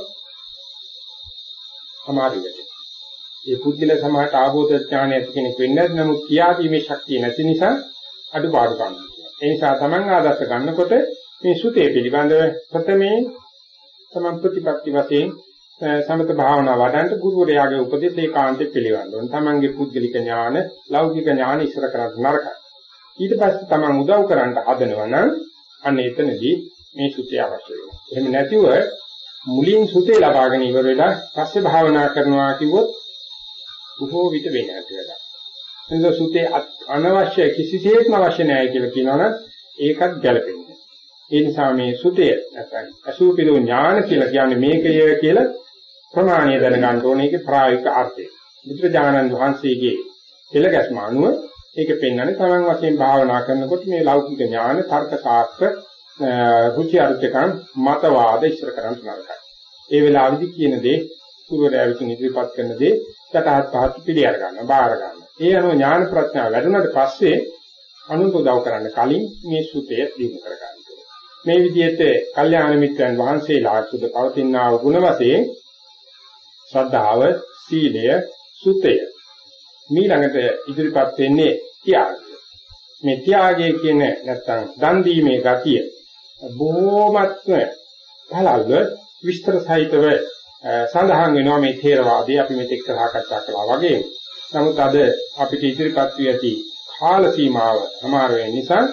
අමාරු වෙයි. ඒ පුද්ගල සමාහට ආબોධ ඥානය ඇති කෙනෙක් වෙන්නේ නැත්නම් නමුත් කියාදීමේ ශක්තිය නැති නිසා අඩුපාඩු ගන්නවා. ඒ නිසා Taman ආදර්ශ ගන්නකොට මේ සුතේ පිළිබඳව ප්‍රථමයෙන් තමන් ප්‍රතිපත්ති වශයෙන් සමත භාවනා වඩන්න ගුරුවරයාගේ උපදෙස් ඒකාන්තයෙන් පිළිගන්න ඕනේ. තමන්ගේ පුද්ගලික ඥාන, ලෞකික ඥාන ඉස්සර කරත් නරකයි. ඊට පස්සේ තමන් උදව් කරන්න හදනවා නම් අන්න එතනදී මේ සුතේ අවශ්‍ය වෙනවා. එහෙම නැතිව මුලින් සුතේ ලබාගෙන ඉවර වෙලා පස්සේ භාවනා කරනවා කිව්වොත් බොහෝ විට වෙන්නේ නැති වෙලා. එනිසා සුතේ අනවශ්‍ය කිසිසේත්ම අවශ්‍ය නැහැ කියලා කියනවනම් ඒකත් ගැලපෙන්නේ. ඒ නිසා මේ සුතේ නැත්නම් අසුපිරෝ ඥාන කියලා කියන්නේ මේකය කියලා ප්‍රමාණය දැනගන්න ඕනේ ඒකේ ප්‍රායෝගික අර්ථය. බුදුරජාණන් වහන්සේගේ පෙළ ගැස්ම අනුව ඒක පෙන්වන්නේ තමන් වශයෙන් භාවනා කරනකොට මේ ලෞකික ඥාන තර්ක ශාස්ත්‍ර රුචි අරුචිකම් මතවාද ඉස්සර කරන්න නරකයි. ඒ වෙලාවෙදි කියන දේ පුරවැය විසින් ඉදිරිපත් කරන දේ සටහත් පහත් පිළිඅර ගන්නවා, බාර ගන්නවා. ඒ අනුව ඥාන ප්‍රඥා වැඩුණාට පස්සේ අනුන්ට උදව් කරන්න කලින් මේ සුතය දිනු කර ගන්න. මේ විදිහට කල්යාණ මිත්‍රයන් වහන්සේලා සුද පවතිනා වූ ගුණ වශයෙන් ශ්‍රද්ධාව, සීලය, සුතය. ඊළඟට ඉදිරිපත් වෙන්නේ ත්‍යාගය. මේ ත්‍යාගය කියන්නේ නැත්තම් දන් දීමේ ගතිය බොහොමත්ම බලව විස්තර සහිතව සඳහන් වෙනවා මේ ථේරවාදී අපි මෙතෙක් සාකච්ඡා කළා වගේ. නමුත් අද අපිට ඉදිරිපත් වී ඇති කාල සීමාව සමාර වෙන නිසා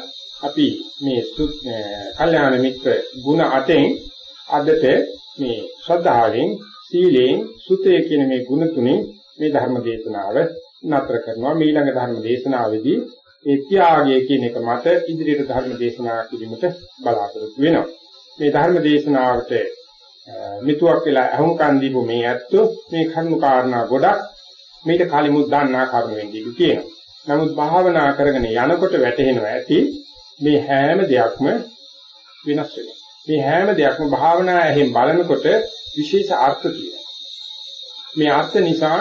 අපි මේ කල්යාණ මිත්‍ර ගුණ අතෙන් අදට මේ ශ්‍රද්ධාවෙන් සීලයෙන් සුතේ කියන මේ ගුණ තුනේ මේ ධර්ම දේශනාව නතර කරනවා. ඊළඟ ධර්ම දේශනාවේදී ඒ ත්‍යාගය කියන එක මත ඉදිරියට ධර්ම දේශනා කිරීමට බලාපොරොත්තු වෙනවා. මේ ධර්ම දේශනාවට මිතුවක් වෙලා අහුම්කන් දීපු මේ ඇත්තෝ මේ කරුණු කාරණා ගොඩක් මේක කලිමුත් දන්නා කරුණු වෙන්නේ කියනවා. නමුත් භාවනා කරගෙන යනකොට වැටහෙනවා ඇති මේ හැම දෙයක්ම වෙනස් වෙනවා. මේ හැම දෙයක්ම භාවනා ඇහෙන් බලනකොට විශේෂ අර්ථ තියෙනවා. මේ අර්ථ නිසා